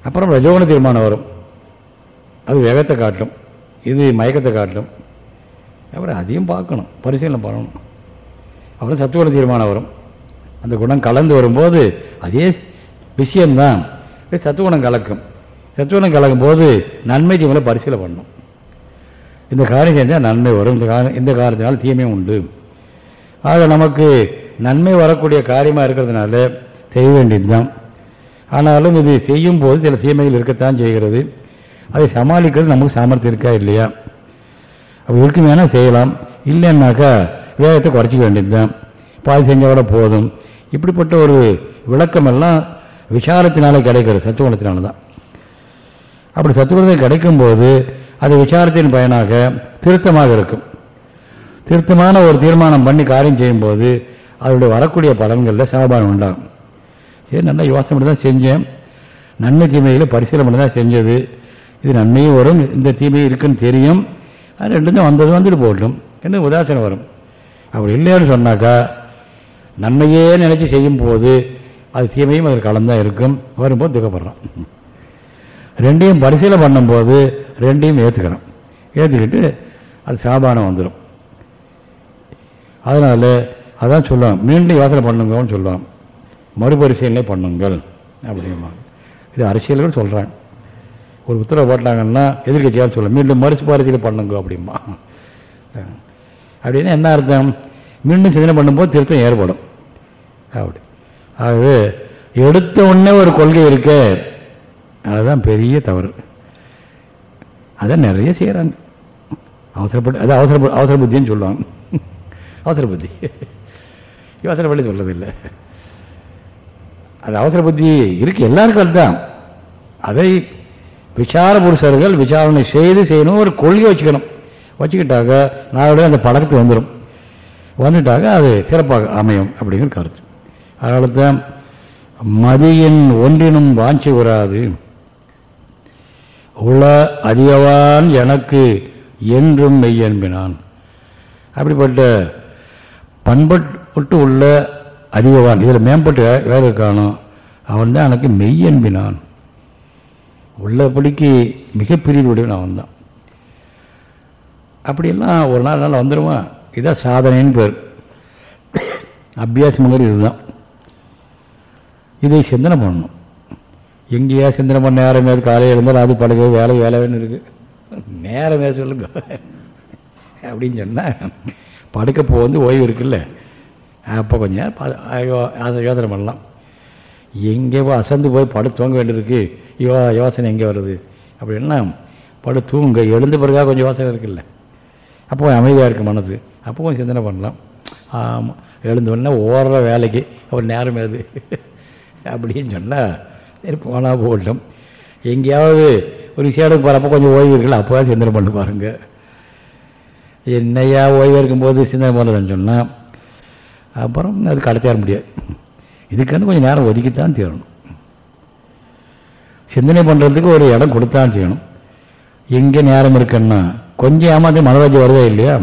அப்புறம் ரஜோகுண தீர்மானம் வரும். அது வேகத்தை காட்டும். இது மயக்கத்தை காட்டும். அப்புறம் அதையும் பார்க்கணும். பரிசீலனை பண்ணணும். அப்புறம் சத்துவன தீர்மானம் வரும். அந்த குணம் கலந்து வரும்போது அதே விஷயம்தான். சத்துவணம் கலக்கும். சத்துவணம் கலக்கும் போது நன்மை தீமையில பரிசீலனை பண்ணும் இந்த காரியம் செஞ்சால் நன்மை வரும். இந்த காரணம் இந்த காரணத்தினால தீமையும் உண்டு. ஆக நமக்கு நன்மை வரக்கூடிய காரியமாக இருக்கிறதுனால செய்ய வேண்டியதுதான். ஆனாலும் இது செய்யும் போது சில தீமைகள் இருக்கத்தான் செய்கிறது. அதை சமாளிக்கிறது நமக்கு சாமர்த்தியம் இருக்கா இல்லையா? அப்போ இருக்கும் வேணால் செய்யலாம். இல்லைன்னாக்கா வேகத்தை குறைச்சிக்க வேண்டியதுதான். பாதி பாதி கூட போதும். இப்படிப்பட்ட ஒரு விளக்கமெல்லாம் விசாரத்தினால கிடைக்கிறது சத்துவகுணத்தினால தான் அப்படி சத்துவகுணத்தை கிடைக்கும்போது அது விசாரத்தின் பயனாக திருத்தமாக இருக்கும். திருத்தமான ஒரு தீர்மானம் பண்ணி காரியம் செய்யும்போது அதனுடைய வரக்கூடிய பலன்களில் சமபானம் உண்டாகும். சரி நல்லா யோசனை பண்ணி தான் செஞ்சேன். நன்மை தீமையில் பரிசீலனை பண்ணி தான் செஞ்சது. இது நன்மையும் வரும் இந்த தீமையும் இருக்குன்னு தெரியும். அது ரெண்டும் தான் வந்தது வந்துட்டு போகட்டும். என்று உதாசனம் வரும். அப்படி இல்லைன்னு சொன்னாக்கா நன்மையே நினைச்சு செய்யும் போது அது தீமையும் அதில் கலந்தான் இருக்கும். வரும்போது துக்கப்படுறான் ரெண்டையும் பரிசீலனை பண்ணும்போது ரெண்டையும் ஏற்றுக்கிறான் ஏற்றுக்கிட்டு அது சாபானம் வந்துடும் அதனால் அதான் சொல்லுவாங்க மீண்டும் யோசனை பண்ணுங்கன்னு சொல்லுவாங்க. மறுபரிசீலனை பண்ணுங்கள் அப்படிமா இது அரசியல்கள் சொல்கிறாங்க ஒரு உத்தரவு போட்டாங்கன்னா எதிர்கட்சியாக சொல்ல மீண்டும் மறுபரிசீலனை பண்ணுங்க அப்படிமா அப்படின்னா என்ன அர்த்தம்? மீண்டும் சிந்தனை பண்ணும்போது திருத்தம் ஏற்படும். அப்படி. ஆகவே எடுத்த உடனே ஒரு கொள்கை இருக்க. அதுதான் பெரிய தவறு. அதான் நிறைய செய்கிறாங்க அவசரப்பட்டு அது அவசர அவசர புத்தின்னு சொல்லுவாங்க. அவசர புத்தி அவசரப்பட்டு சொல்றதில்லை அது அவசர புத்தி இருக்கு. எல்லாருக்கும் அதுதான். அதை விசார புருஷர்கள் விசாரணை செய்து செய்யணும். ஒரு கொள்கை வச்சுக்கணும். வச்சுக்கிட்டாக்க நாளோட அந்த பழக்கத்துக்கு வந்துடும் வந்துட்டாக்க அது சிறப்பாக அமையும் அப்படிங்கிற கருத்து. அதனால தான் மதியின் ஒன்றினும் வாஞ்சி வராது. உள அதிகவான் எனக்கு என்றும் மெய்யன்பினான் அப்படிப்பட்ட பண்பட்டு உள்ள அதிகவான் இதில் மேம்பட்டு வேறு காணும் அவன் தான் எனக்கு மெய்யன்பினான் உள்ளபடிக்கு மிகப்பெரிய உடையவன் அவன் தான் அப்படியெல்லாம் ஒரு நாள் நாள் வந்துடுவான் இதான் சாதனைன்னு பேர். அபியாசம் இதுதான். இதை சிந்தனை பண்ணணும். எங்கேயா சிந்தனை பண்ண நேரம் நேரமே காலையில் இருந்தால் அது படுக்க வேலை வேலைன்னு நேரம் நேரமே சொல்லுங்க? அப்படின்னு சொன்னால் படுக்க போகுது வந்து ஓய்வு இருக்குல்ல? அப்போ கொஞ்சம் யோசனை பண்ணலாம். எங்கே அசந்து போய் படு தூங்க வேண்டியிருக்கு. யோ யோசனை எங்கே வருது? அப்படின்னா படு தூங்க எழுந்த பிறகாக கொஞ்சம் யோசனை இருக்குல்ல? அப்போ அமைதியாக இருக்குது மனது அப்போ கொஞ்சம் சிந்தனை பண்ணலாம். ஆமாம் எழுந்தோடனே ஓடுற வேலைக்கு ஒரு நேரம் ஏது? அப்படின்னு சொன்னால் சரி போனால் போகட்டும் எங்கேயாவது ஒரு விஷயம் போகிறப்போ கொஞ்சம் ஓய்வு இருக்குல்ல அப்போ சிந்தனை பண்ணி பாருங்க. என்னையா ஓய்வு இருக்கும்போது சிந்தனை பண்ணுறதுன்னு சொன்னால் அப்புறம் அது கடத்தேற முடியாது. இதுக்கான கொஞ்சம் நேரம் ஒதுக்கித்தான் தீரணும். சிந்தனை பண்ணுறதுக்கு ஒரு இடம் கொடுத்தான் செய்யணும். எங்கே நேரம் இருக்குன்னா கொஞ்சம் ஏமாந்து மனராஜ்யம் வருதா இல்லையா?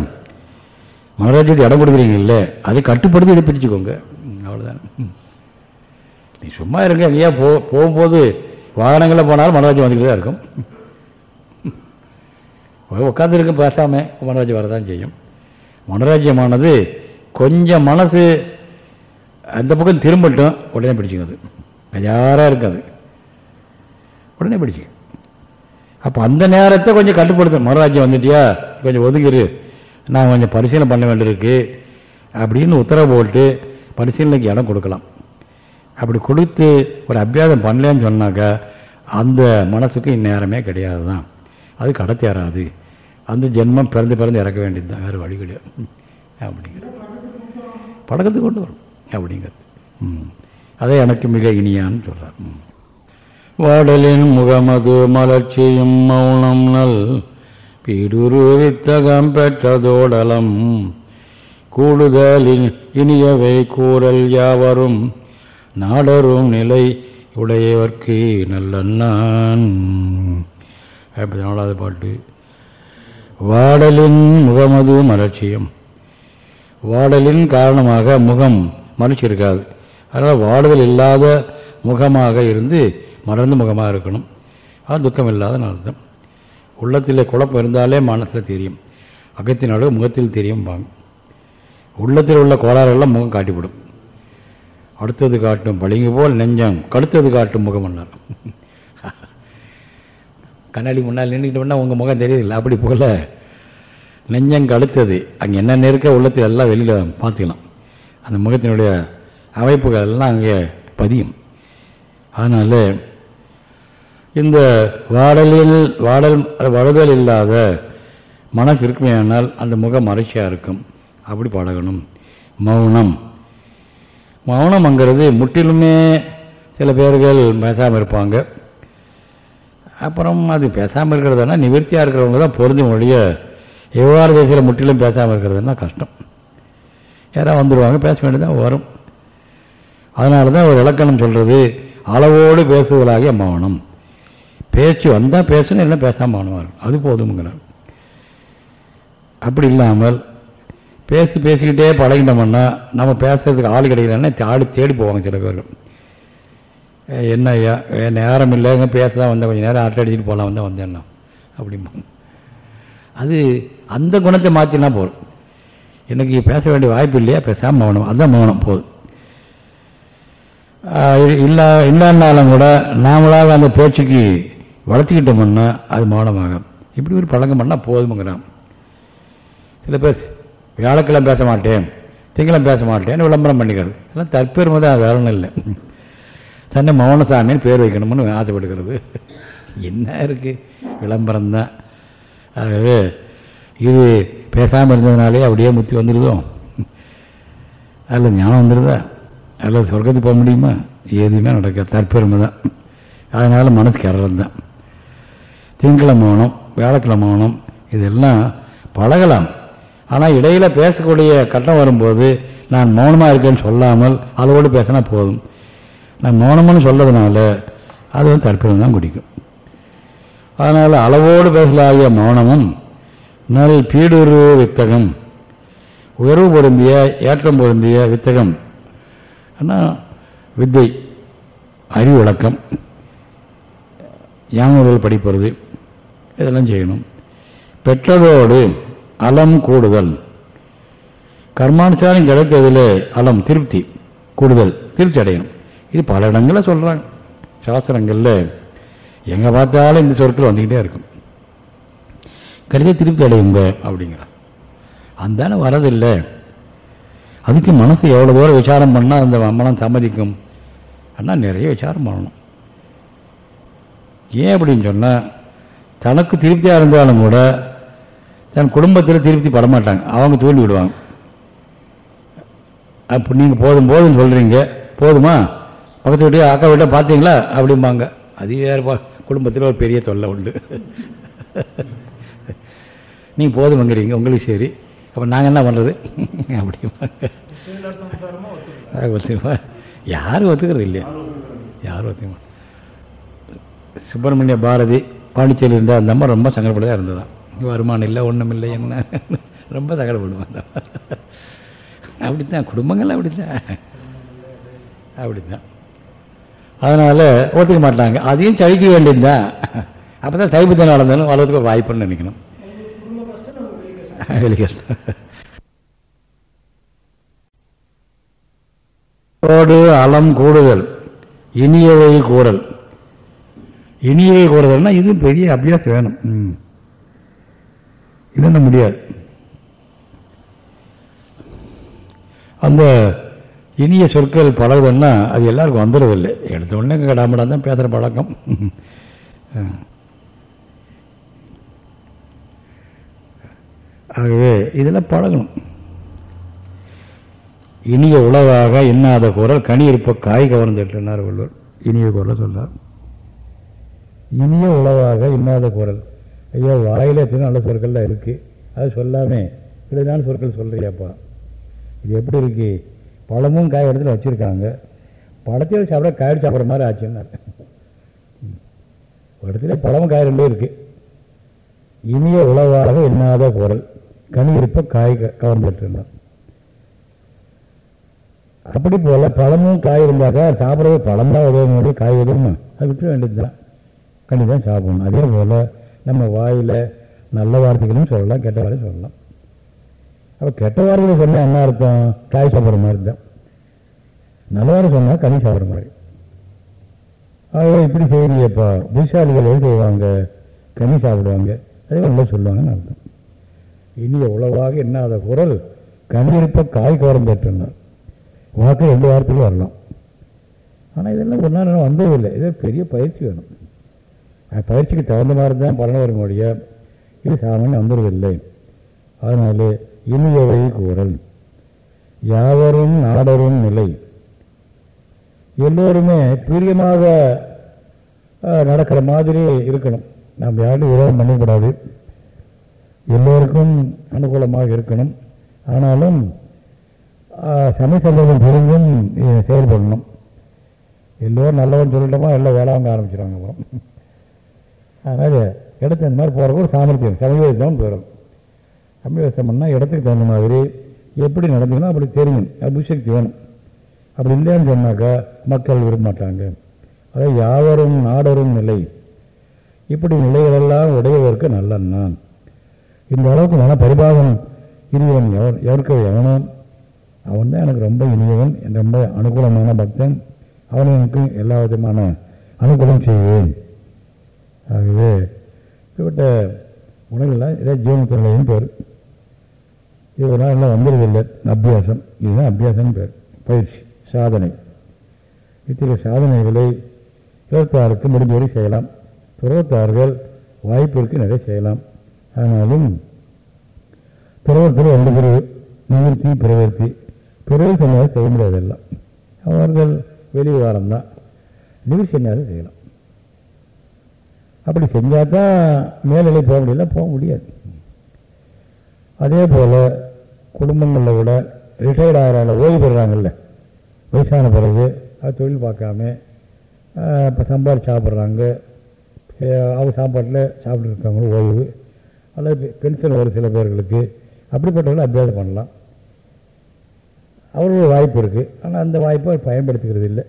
மனராஜ்யத்துக்கு இடம் கொடுக்குறீங்க இல்லை அதை கட்டுப்படுத்தி இதை பிரிச்சுக்கோங்க. அவ்வளோதான் நீ சும்மா இருங்க நீயா போ போகும்போது வாகனங்களில் போனாலும் மனராஜ்யம் வந்துக்கிட்டு தான் இருக்கும். உட்காந்துருக்கும் பேசாமல் மனராஜ்யம் வரதான் செய்யும். மனோராஜ்யமானது கொஞ்சம் மனசு அந்த பக்கம் திரும்பட்டும் உடனே பிடிச்சிக்கும் அது யாராக இருக்காது. உடனே பிடிச்சிங்க அப்போ அந்த நேரத்தை கொஞ்சம் கட்டுப்படுத்தும் மனோராஜ்யம் வந்துட்டியா? கொஞ்சம் ஒதுக்கிரு. நான் கொஞ்சம் பரிசீலனை பண்ண வேண்டியிருக்கு. அப்படின்னு உத்தரவு போட்டு பரிசீலனைக்கு இடம் கொடுக்கலாம். அப்படி கொடுத்து ஒரு அபியாசம் பண்ணலன்னு சொன்னாக்கா அந்த மனசுக்கு இந்நேரமே கிடையாது தான் அது கடத்தேறாது. அந்த ஜென்மம் பிறந்து பிறந்து இறக்க வேண்டியது தான். வேறு வழி கிடையாது. அப்படிங்கிறது. பழக்கத்துக்கு கொண்டு வரும். அப்படிங்கிறது. அதை எனக்கு மிக இனியான்னு சொல்கிறார் வாடலின் முகமது மலர்ச்சியும் மௌனம் நல் பீடுருவித்தகம் பெற்றதோடலம் கூடுதல் இனியவை கூறல் யாவரும் நாடரும் நிலை உடையவர்க்கு நல்லன்னான் நாலாவது பாட்டு. வாடலின் முகமது மலர்ச்சியம். வாடலின் காரணமாக முகம் மலர்ச்சி இருக்காது அதனால் வாடுதல் இல்லாத முகமாக இருந்து மறந்து முகமாக இருக்கணும். அது துக்கம் இல்லாத அர்த்தம் உள்ளத்தில் குழப்பம் இருந்தாலே மனசில் தெரியும். அகத்தினாலும் முகத்தில் தெரியும் வாங்க உள்ளத்தில் உள்ள கோளாறுகள்லாம் முகம் காட்டிவிடும். அடுத்தது காட்டும் பளிங்கு போல் நெஞ்சம் கடுத்தது காட்டும் முகம் பண்ணார் கண்ணாடி முன்னால் நின்றுக்கிட்டோம்னா உங்கள் முகம் தெரியல அப்படி போல். நெஞ்சம் கழுத்தது அங்கே என்ன நெருக்க உள்ளத்தில் எல்லாம் வெளியில் பார்த்துக்கலாம். அந்த முகத்தினுடைய அமைப்புகள் எல்லாம் அங்கே பதியும். அதனால் இந்த வாடலில் வாடல் வழுதல் இல்லாத மனசு இருக்குமே ஆனால் அந்த முகம் மறைச்சியாக இருக்கும். அப்படி பழகணும். மௌனம். மௌனம்ங்கிறது முற்றிலுமே சில பேர்கள் பேசாமல் இருப்பாங்க. அப்புறம் அது பேசாமல் இருக்கிறதுனா நிவர்த்தியாக இருக்கிறவங்க தான் பொருந்தி மொழிய எவ்வாறு தேசியில் முற்றிலும் பேசாமல் இருக்கிறதுனா கஷ்டம். யாராவது வந்துடுவாங்க பேச வேண்டியதான் வரும். அதனால தான் ஒரு இலக்கணம் சொல்கிறது அளவோடு பேசுவதாகிய மௌனம். பேச்சு வந்தால் பேசணும் இல்லை பேசாமல் மௌனமாக அது போதுங்கிறார் அப்படி இல்லாமல் பேசி பேசிக்கிட்டே பழகிட்டோம்னா நம்ம பேசுறதுக்கு ஆள் கிடைக்கலன்னா ஆடு தேடி போவாங்க சில பேர்கள் என்ன ஐயா? நேரம் இல்லைங்க பேச தான் வந்தேன். கொஞ்சம் நேரம் ஆட்டை அடிச்சுட்டு போகலாம் வந்தேன் வந்தேன்னா அப்படிம்பாங்க. அது அந்த குணத்தை மாற்றினா போதும். எனக்கு பேச வேண்டிய வாய்ப்பு இல்லையா? பேசாமல் மௌனம். அதுதான் மௌனம் போதும். இல்லை இல்லைன்னாலும் கூட நாமளாக அந்த பேச்சுக்கு வளர்த்துக்கிட்டோம்னா அது மௌனமாகும் இப்படி ஒரு பழக்கம் பண்ணால் போதுமுங்கிறான். சில பேர் வியாழக்கிழமை பேச மாட்டேன். திங்களம் பேச மாட்டேன்னு விளம்பரம் பண்ணிக்கிறது? எல்லாம் தற்பெருமை தான் வேற ஒன்றும் இல்லை. தன்னை மௌனசாமின்னு பேர் வைக்கணும்னு ஆசைப்படுகிறது. என்ன இருக்குது விளம்பரம் தான். ஆகவே இது பேசாமல் இருந்ததுனாலே அப்படியே முத்தி வந்துடுதோ அதில் ஞானம் வந்துடுதா அதில் சொர்க்கத்துக்கு போக முடியுமா? எதுவுமே நடக்க தற்பெருமை தான் அதனால் மனசு கேரளம் தான். திங்கள மௌனம் வியாழக்கிழமை மௌனம் இதெல்லாம் பழகலாம். ஆனால் இடையில பேசக்கூடிய கட்டம் வரும்போது நான் மௌனமாக இருக்கேன்னு சொல்லாமல் அதோடு பேசினா போதும். நான் மௌனம்னு சொல்றதுனால அது வந்து தற்பெருமை தான் குடிக்கும். அதனால் அளவோடு பேசலாகிய மௌனமும் நல் பீடுரு வித்தகம் உயர்வு பொருந்திய ஏற்றம் பொருந்திய வித்தகம் ஆனால் வித்தை அறிவு விளக்கம் யானூர்கள் படிப்பது இதெல்லாம் செய்யணும். பெற்றதோடு அலம் கூடுதல். கர்மானுசாரம் கிடைத்ததில் அலம் திருப்தி கூடுதல் திருப்தி அடையணும். இது பல இடங்களில் சொல்கிறாங்க சாஸ்திரங்களில் எங்கே பார்த்தாலும் இந்த சொற்கள் வந்துக்கிட்டே இருக்கும். கிடைச்ச திருப்தி அடையுங்க அப்படிங்கிறான் அந்தான வரதில்லை. அதுக்கு மனசு எவ்வளோ தூரம் விசாரம் பண்ணால் அந்த மனம் சம்மதிக்கும்? ஆனால் நிறைய விசாரம் பண்ணணும். ஏன் அப்படின்னு சொன்னால் தனக்கு திருப்தியாக இருந்தாலும் கூட தன் குடும்பத்தில் திருப்தி படமாட்டாங்க. அவங்க தூண்டி விடுவாங்க. அப்போ நீங்கள் போதும் போதும் சொல்கிறீங்க போதுமா? பக்கத்து வீட்டு அக்கா வீட்டை பார்த்தீங்களா? அப்படிம்பாங்க. அது வேறு குடும்பத்தில் ஒரு பெரிய தொல்லை உண்டு. நீங்கள் போதுமங்கிறீங்க உங்களுக்கு சரி. அப்போ நாங்கள் என்ன பண்ணுறது அப்படிம்பாங்க. யாரும் ஒத்துக்கிறது இல்லையா? யாரும் ஒத்துக்க சுப்பிரமணிய பாரதி பாண்டிச்சேரி இருந்தால் அந்த அம்மா ரொம்ப சங்கடப்படதான் இருந்ததான் வருமானம் இல்லை ஒன்றும் இல்லை என்ன? ரொம்ப சங்கடப்படுவான் அப்படித்தான் குடும்பங்கள் அப்படித்தான். அப்படித்தான். அதனால் ஒத்துக்க மாட்டாங்க. அதையும் சழிக்க வேண்டியதுதான். அப்போ தான் சைபத்தனம் நடந்தாலும் வளர்றதுக்கு வாய்ப்புன்னு நினைக்கணும். அலம் கூடுதல். இனியவை கூறல் இனியவை கூறுதல்னா இது பெரிய அபியாசம் வேணும். இல்லைன்னா முடியாது. அந்த இனிய சொற்கள் பழகுதுன்னா அது எல்லாருக்கும் வந்துடுறதில்லை எடுத்த உடனே கடாமடா தான் பேசுகிற பழக்கம். ஆகவே இதெல்லாம் பழகணும். இனிய உளவாக இன்னாத குரல் கனி இருப்ப காய் கவர்ந்துட்டார் வள்ளுவர்? இனிய குரல் சொல்றார் இனிய உளவாக இன்னாத குரல். ஐயோ வாயில எத்தனை நல்ல சொற்கள்லாம் இருக்கு. அது சொல்லாமே. இப்படிதான் சொற்கள் சொல்கிறியாப்பா இது எப்படி இருக்கு? பழமும் காய் இடத்துல வச்சிருக்காங்க. பழத்தில் சாப்பிட காய் சாப்பிட்ற மாதிரி ஆச்சுன்னு இடத்துல பழமும் காய் ரெண்டும் இருக்கு. இனிய உளவாக இன்னாத குரல் கனி இருப்ப காய் கவர்ந்துட்டு அப்படி போல பழமும் காய் இருந்தாக்கா சாப்பிட்றது பழம் தான் உதவும் காய் உதவும்? அது விட்டு வேண்டியது தான் கண்டிப்பாக சாப்பிடணும். அதே போல் நம்ம வாயில் நல்ல வார்த்தைகளும் சொல்லலாம் கெட்ட வார்த்தை சொல்லலாம். அப்போ கெட்ட வார்த்தைகளை சொன்னால் என்ன அர்த்தம்? காய் சாப்பிட்ற மாதிரி தான். நல்ல வார்த்தை சொன்னால் கனி சாப்பிட்ற மாதிரி. ஆகவே இப்படி செய்யலையப்பா. புத்திசாலிகள் எது செய்வாங்க? கனி சாப்பிடுவாங்க. அதே நல்லா சொல்லுவாங்கன்னு அர்த்தம். இனிய உளவாக என்னாத குரல்? கனியிருப்ப காய் கவர்ந்துட்டுனார் வாக்கு ரெண்டு வாரத்துக்கும் வரலாம். ஆனால் இதெல்லாம் ஒரு நாள் வந்ததில்லை. இது பெரிய பயிற்சி வேணும். பயிற்சிக்கு தகுந்த மாதிரி தான் பலன் வர முடியும். இது சாமானியம் வந்துடுவதில்லை அதனால இனியவை கூறல் யாவரும் நாடரும் நிலை. எல்லோருமே பிரியமாக நடக்கிற மாதிரி இருக்கணும். நாம் யாரும் விரோதம் பண்ணக்கூடாது எல்லோருக்கும் அனுகூலமாக இருக்கணும். ஆனாலும் சமய சந்தர்ப்பம் புரிஞ்சும் செயல்படணும். எல்லோரும் நல்லவன் சொல்லிட்டோமா? எல்லாம் வேளாங்க ஆரம்பிச்சிடுவாங்க அப்புறம். அதனால் இடத்துக்கு தகுந்த மாதிரி போகிற கூட சாமர்த்தியம். சமயோகிதம் போயிடும் சமயோகிதம் பண்ணால் இடத்துக்கு தகுந்த மாதிரி எப்படி நடந்துக்கணும் அப்படி தெரியும். அபிஷக்தி வேணும். அப்படி இல்லைன்னு சொன்னாக்கா மக்கள் விரும்ப மாட்டாங்க. அதாவது யாவரும் நாடரும் நிலை. இப்படி நிலைகளெல்லாம் உடையவருக்கு நல்ல நான் இந்த அளவுக்கு மன பரிபாகம் இனியவன் எவர் எவருக்கு எவனும் அவன் தான் எனக்கு ரொம்ப இனியவன் ரொம்ப அனுகூலமான பக்தன். அவன் எனக்கு எல்லா விதமான அனுகூலம் செய்வேன். ஆகவே இப்படிப்பட்ட உணவுலாம் ஏதாவது ஜீவனத்திலையும் பேர். இது எல்லாம் வந்துடுதில்லை அபியாசம். இதுதான் அபியாசம் பேர். பயிற்சி சாதனை. இத்தகைய சாதனைகளை இருபத்தாறுக்கு முடிஞ்சவரை செய்யலாம். துறவத்தார்கள் வாய்ப்பிற்கு நிறைய செய்யலாம். ஆனாலும் துறவத்தில் ரெண்டு பிரிவு நிவர்த்தி பிரவர்த்தி பிறகு சொன்னாலும் செய்ய முடியாதெல்லாம். அவர்கள் வெளிவாரம் தான் நிவர்த்தி சொன்னாலும் செய்யலாம். அப்படி செஞ்சால் தான் மேல்நிலை போக முடியல போக முடியாது. அதே போல் குடும்பங்களில் கூட ரிட்டையர்ட் ஆகிறாங்க ஓய்வு பெறுறாங்கல்ல. வயசான பிறகு அது தொழில் பார்க்காம இப்போ சம்பாதி சாப்பிட்றாங்க. அவங்க சாப்பாட்டில் சாப்பிட்டு ஓய்வு. அல்லது பென்ஷன் வரும் சில பேர்களுக்கு அப்படிப்பட்டவர்கள் அபியாசம் பண்ணலாம். அவர்களுக்கு வாய்ப்பு இருக்குது ஆனால் அந்த வாய்ப்பை பயன்படுத்திக்கிறது இல்லை.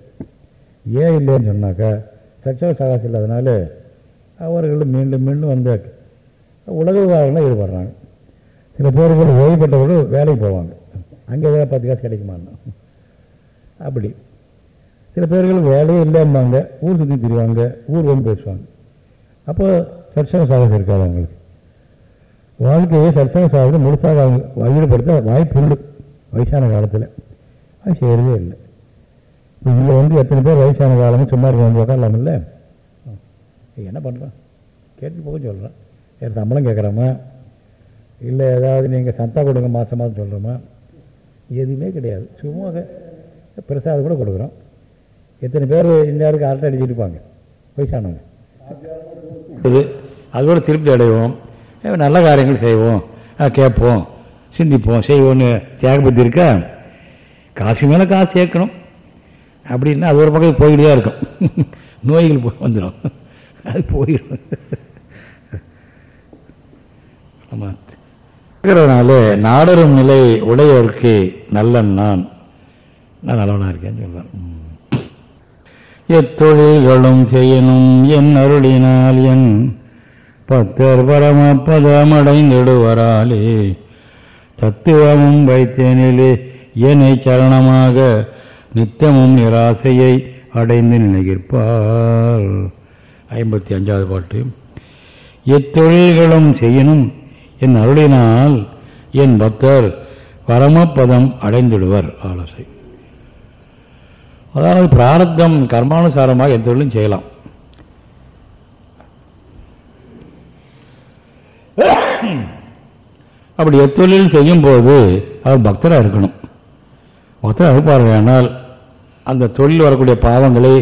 ஏன் இல்லைன்னு சொன்னாக்கா சச்சவ சகாசம் இல்லாதனால அவர்கள் மீண்டும் மீண்டும் வந்து உலக விவகாரங்களாக ஈடுபடுறாங்க. சில பேர்கள் ஓய்வு பெற்றவர்கள் வேலைக்கு போவாங்க. அங்கே வேலை பத்து காசு கிடைக்குமான்னு. அப்படி. சில பேர்கள் வேலையே இல்லைம்பாங்க ஊர் சுற்றி திரிவாங்க ஊர் வந்து பேசுவாங்க. அப்போ சற்சங்க சாகசம் இருக்காது அவங்களுக்கு. வாழ்க்கையை சற்சங்க சாகசம் முழுசாக அவங்க ஈடுபடுத்த வாய்ப்பு உண்டு. வயசான காலத்தில். அது செய்யறதே இல்லை. இங்கே வந்து எத்தனை பேர் வயசான காலமும் சும்மா இருக்க வந்து உட்காரலாம் இல்லை என்ன பண்ணுறான் கேட்டு போக சொல்கிறான் என் சம்பளம் கேட்குறோமா? இல்லை ஏதாவது நீங்கள் சந்தா கொடுங்க மாதம் மாதம் சொல்கிறோமா? எதுவுமே கிடையாது. சும்மா பிரசாதம் கூட கொடுக்குறோம். எத்தனை பேர் இந்நேருக்கு அரட்டை அடிச்சுருப்பாங்க. வயசானவங்க இது அதோட திருப்தி அடைவோம். நல்ல காரியங்கள் செய்வோம். கேட்போம். சிந்திப்போம். செய்வோம்னு தியாகபத்தி இருக்கா? காசு மேலே காசு சேர்க்கணும். அப்படின்னா அது ஒரு பக்கம் போய்கிட்டே இருக்கும். நோய்கள் வந்துடும். அது போயிடும் ஆமாம் இருக்கிறதுனால நாடரும் நிலை உடையவருக்கு நல்லன் நான். நான் நல்லவனாக இருக்கேன்னு சொல்கிறேன் எத்தொழில்களும் செய்யணும் என் அருளினால் என் பத்தர் பரமப்பதமடைந்திடுவராலே தத்துவமும் வைத்தேனிலே என்னை சரணமாக நித்தமும் நிராசையை அடைந்து நினைகிற்பார் ஐம்பத்தி அஞ்சாவது பாட்டு. எத்தொழில்களும் செய்யணும் என் அருளினால் என் பக்தர் பரமபதம் அடைந்துடுவர் ஆலோசை அதாவது பிராரத்தம் கர்மானுசாரமாக எந்த தொழிலும் செய்யலாம். அப்படி எத்தொழில் செய்யும் போது அவர் பக்தராக இருக்கணும். பக்தராக இருப்பார்கள் ஆனால் அந்த தொழில் வரக்கூடிய பாவங்களை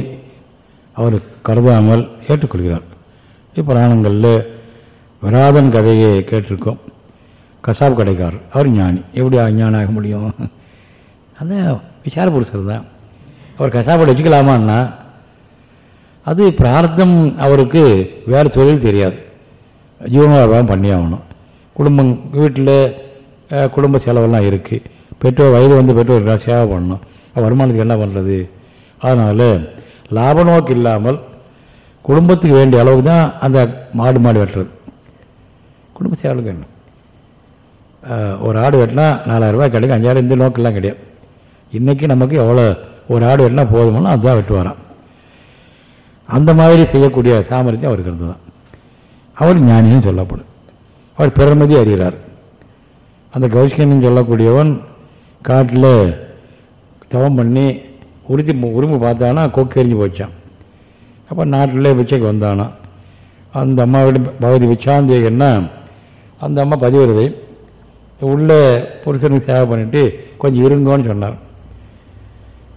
அவர் கருதாமல் ஏற்றுக்கொள்கிறார் புராணங்களில் விராதன் கதையை கேட்டிருக்கோம். கசாப் கடைக்காரர் அவர் ஞானி. எப்படி அஞ்ஞானம் ஆக முடியும்? அந்த விசார புருஷர் தான் அவர் கசாப்படை வச்சுக்கலாமான்னா அது பிரார்த்தம் அவருக்கு வேறு தொழில் தெரியாது. ஜீவனோபாயம் பண்ணி ஆகணும். குடும்பம் வீட்டில் குடும்ப செலவெல்லாம் இருக்குது பெற்றோர் வயது வந்து பெற்றோர் சேவை பண்ணணும். வருமானத்துக்கு என்ன பண்ணுறது அதனால் லாப நோக்கு இல்லாமல் குடும்பத்துக்கு வேண்டிய அளவுக்கு தான் அந்த மாடு மாடு வெட்டுறது. குடும்ப அளவுக்கு வேணும் ஒரு ஆடு வெட்டினா நாலாயிரரூபா கிடைக்கும் அஞ்சாயிரம் இந்த நோக்கெல்லாம் கிடையாது. இன்றைக்கி நமக்கு எவ்வளோ ஒரு ஆடு வெட்டினா போதுமோ அதுதான் வெட்டுவாராம். அந்த மாதிரி செய்யக்கூடிய சாமர்த்தியம் அவருக்கு இருந்து தான் அவர் ஞானியும் சொல்லப்படும். அவர் பிறமதி அறிகிறார். அந்த கௌஷிகன் சொல்லக்கூடியவன் காட்டில் தவம் பண்ணி உறுதி உரிமை பார்த்தானா கொக்கு எரிஞ்சு போச்சான் அப்போ நாட்டிலே பிச்சைக்கு வந்தானா? அந்த அம்மாவிட பகுதி விச்சாந்தியன்னா அந்த அம்மா பதிவுறதை உள்ள புருஷனுக்கு சேவை பண்ணிட்டு கொஞ்சம் இருங்கோன்னு சொன்னார்.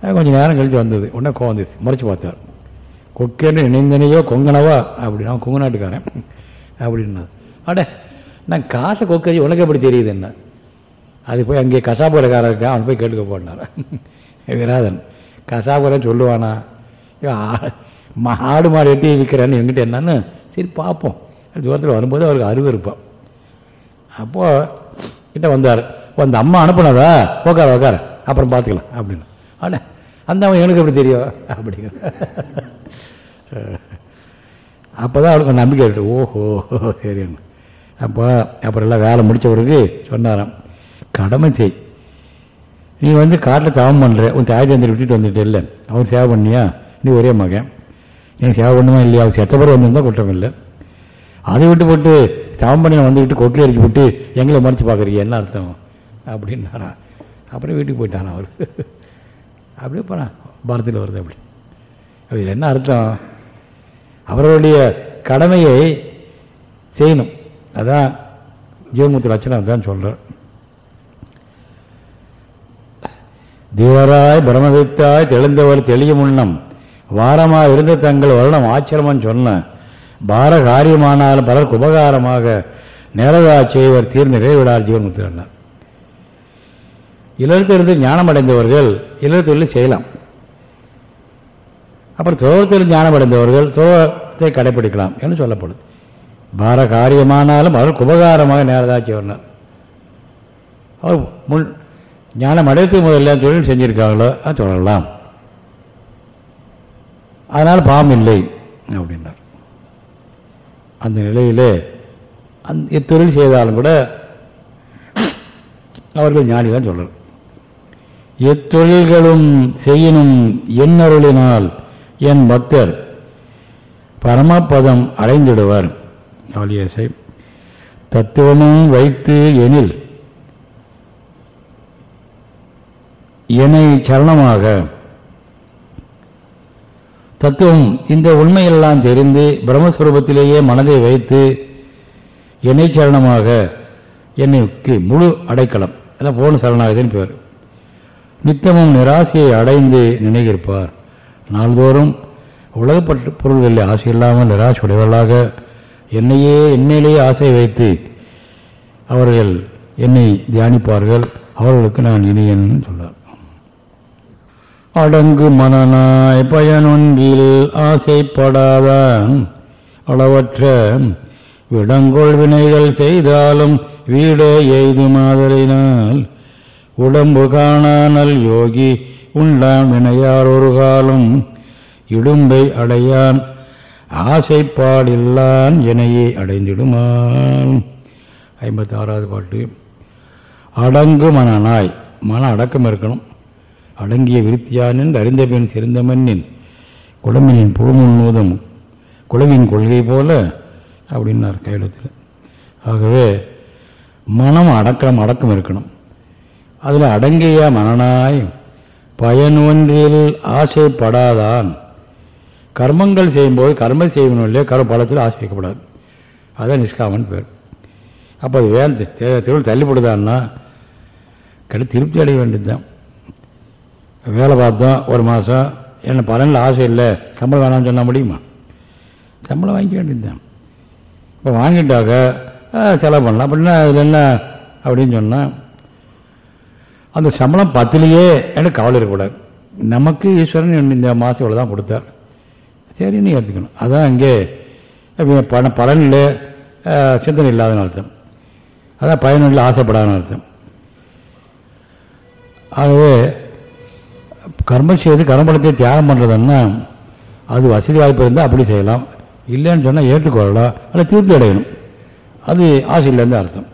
கொஞ்சம் நேரம் கழித்து வந்தது. உடனே கோவந்துச்சு முறைச்சு பார்த்தார். கொக்கேன்னு நினைந்தனையோ கொங்கனவா? அப்படி. நான் கொங்கு நாட்டுக்காரன் அப்படின்னா அட நான் காசை கொக்கரி உனக்கு எப்படி தெரியுது என்ன? அது போய் அங்கே கசாபுரக்காரன் இருக்கா? அவன் போய் கேட்டுக்க போனார். விராதன். கசாபுரம் சொல்லுவானா? ஆடு மாடு எட்டி விற்கிறான்னு எங்கிட்ட என்னன்னு? சரி பார்ப்போம். தூரத்தில் வரும்போது அவருக்கு அறிவு இருப்பான் அப்போது கிட்ட வந்தார். அந்த அம்மா அனுப்புனதா? உக்கார உக்கார. அப்புறம் பார்த்துக்கலாம் அப்படின்னு. அண்ணே அந்த அவன் எனக்கு எப்படி தெரியும்? அப்படிங்கிற. அப்போ தான் அவருக்கு நம்பிக்கை இருக்கு ஓஹோ சரின்னு. அப்போ அப்புறம் எல்லாம் வேலை முடித்த பிறகு சொன்னாராம். கடமை செய். நீ வந்து காட்டில் தவம் பண்ணுற உன் தாய் தந்தை விட்டுட்டு வந்துட்டு இல்லை. அவன் சேவை பண்ணியா? நீ ஒரே மகன். நீங்கள் சேவை பண்ணுமா இல்லையா? அவர் செத்த பிறகு வந்திருந்தா குற்றம் இல்லை. அதை விட்டு போட்டு தவம் பண்ணி வந்துக்கிட்டு கொட்டில் அடிச்சு விட்டு எங்களை மறைச்சு பார்க்குறீங்க என்ன அர்த்தம்? அப்படின்னாரா. அப்புறம் வீட்டுக்கு போயிட்டானா அவர்? அப்படியே போனான் பாரதியில் வருது அப்படி. அப்படி என்ன அர்த்தம்? அவர்களுடைய கடமையை செய்யணும். அதான் ஜீவமூர்த்தி லட்சணம் தான் சொல்கிறார் தீவராய் பிரமவித்தாய் தெளிந்தவர் தெளிய முன்னம் வாரமாக இருந்த தங்கள் வருடம் ஆச்சிரமம் சொன்னேன் பார காரியமானாலும் பலருக்கு உபகாரமாக நிறைவா செய்வர் தீர் நிறைவிடார் ஜீவன்முத்து அண்ணார் ஞானம் அடைந்தவர்கள் இல்லத்தில் செய்யலாம். அப்புறம் துரோகத்தில் ஞானம் அடைந்தவர்கள் துரோகத்தை கடைபிடிக்கலாம் என்று சொல்லப்படுது பார காரியமானாலும் அவருக்கு உபகாரமாக நேரதாச்சு வரணும் அவர் முன் ஞானம் அடைத்து முதல்ல தொழில் செஞ்சிருக்காங்களோ அது சொல்லலாம் அதனால் பாவம் இல்லை அப்படின்னார். அந்த நிலையிலே அந் இத்தொழில் செய்தாலும் கூட அவர்கள் ஞானிதான் சொல்கிறார் எத்தொழில்களும் செய்யணும் என்னருளினால் என் பக்தர் பரமபதம் அடைந்திடுவார். காளியசை தத்துவமும் வைத்து எனில் என்னை சரணமாக தத்துவம் இந்த உண்மையெல்லாம் தெரிந்து பிரம்மஸ்வரூபத்திலேயே மனதை வைத்து என்னை சரணமாக என்னைக்கு முழு அடைக்கலம். அதான் போன சரணாகதின்னு பேர். நித்தமும் நிராசையை அடைந்து நினைகிருப்பார். நாள்தோறும் உலகப்பட்ட பொருள்களில் ஆசை இல்லாமல் நிராசை உடையவர்களாக என்னையே என்னையிலேயே ஆசை வைத்து அவர்கள் என்னை தியானிப்பார்கள். அவர்களுக்கு நான் இனியன் சொன்னார் அடங்கு மனநாய் பயனொன்றில் ஆசைப்படாதான். அளவற்ற விடங்கொள் வினைகள் செய்தாலும் வீடே எய்து மாதிரினால் உடம்பு காணானல் யோகி உண்டான் வினையார் ஒரு காலம் இடும்பை அடையான் ஆசைப்பாடில்லான் எனையே அடைந்திடுமான். ஐம்பத்தி ஆறாவது பாட்டு. அடங்கு மனநாய். மன அடக்கம் இருக்கணும். அடங்கிய விருத்தியானின் அறிந்த பெண் சிறந்த மண்ணின் குழம்பினின் புழு முழுவதும் கொள்கை போல அப்படின்னார் கையெழுத்தில். ஆகவே மனம் அடக்கம் அடக்கம் இருக்கணும். அதில் அடங்கிய மனநாய் பயனொன்றில் ஆசைப்படாதான். கர்மங்கள் செய்யும்போது கர்ம செய்வனுள்ளே கர்ம பலத்தில் ஆசை வைக்கப்படாது அதான் நிஷ்காமன் பேர். அப்போ அது வேலை திருவள்ளு தள்ளிப்படுதான்னா கடை திருப்தி அடைய வேண்டியதுதான். வேலை பார்த்தோம் ஒரு மாதம் என்ன பலனில் ஆசை இல்லை. சம்பளம் வேணாம்னு சொன்னால் முடியுமா? சம்பளம் வாங்கிக்க வேண்டியதுதான். இப்போ வாங்கிட்டாக்க செலவு பண்ணலாம். அப்படின்னா அதில் என்ன அப்படின்னு சொன்னால் அந்த சம்பளம் பத்துலேயே எனக்கு கவலை இருக்கக்கூடாது. நமக்கு ஈஸ்வரன் இந்த மாதம் இவ்வளோ தான் கொடுத்தார். சரின்னு ஏற்றுக்கணும் அதான் இங்கே பண பலனில் சிந்தனை இல்லாதன்னு அர்த்தம். அதான் பயனில் ஆசைப்படாதன்னு அர்த்தம். ஆகவே கர்மம் செய்து கர்மபலத்தை தியாகம் பண்ணுறதுன்னா அது வசதி வாய்ப்பு இருந்தால் அப்படி செய்யலாம். இல்லைன்னு சொன்னால் ஏற்றுக்கொள்ளலாம். அதில் திருப்தி அடையணும். அது ஆசை இல்லைன்னு அர்த்தம்.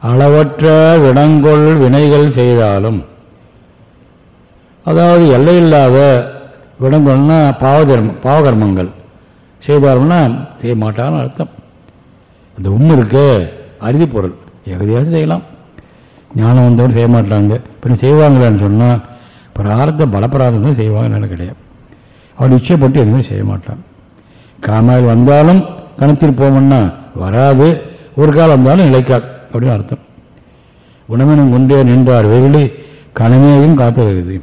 அளவற்ற வினங்கொள் வினைகள் செய்தாலும் அதாவது எல்லையில்லாத விடங்கொள்னா பாவதர்மம் பாவகர்மங்கள். செய்தாலும்னா செய்ய மாட்டான்னு அர்த்தம். இந்த உண்மை இருக்கு அறுதி பொருள் எகதியாக செய்யலாம். ஞானம் வந்தவன் செய்ய மாட்டாங்க. இப்போ செய்வாங்களான்னு சொன்னால் பிரார்த்த பலப்பிரார்த்தம் செய்வாங்கன்னு கிடையாது. அவன் இச்சைப்பட்டு எதுவுமே செய்ய மாட்டான். காமாயில் வந்தாலும் கணத்தில் போவோம்னா வராது. ஒரு காலம் வந்தாலும் நிலைக்காது அப்படின்னு அர்த்தம். குணமெனும் கொண்டே நின்றார் வெகுளி கனமையும் காத்திருக்குது.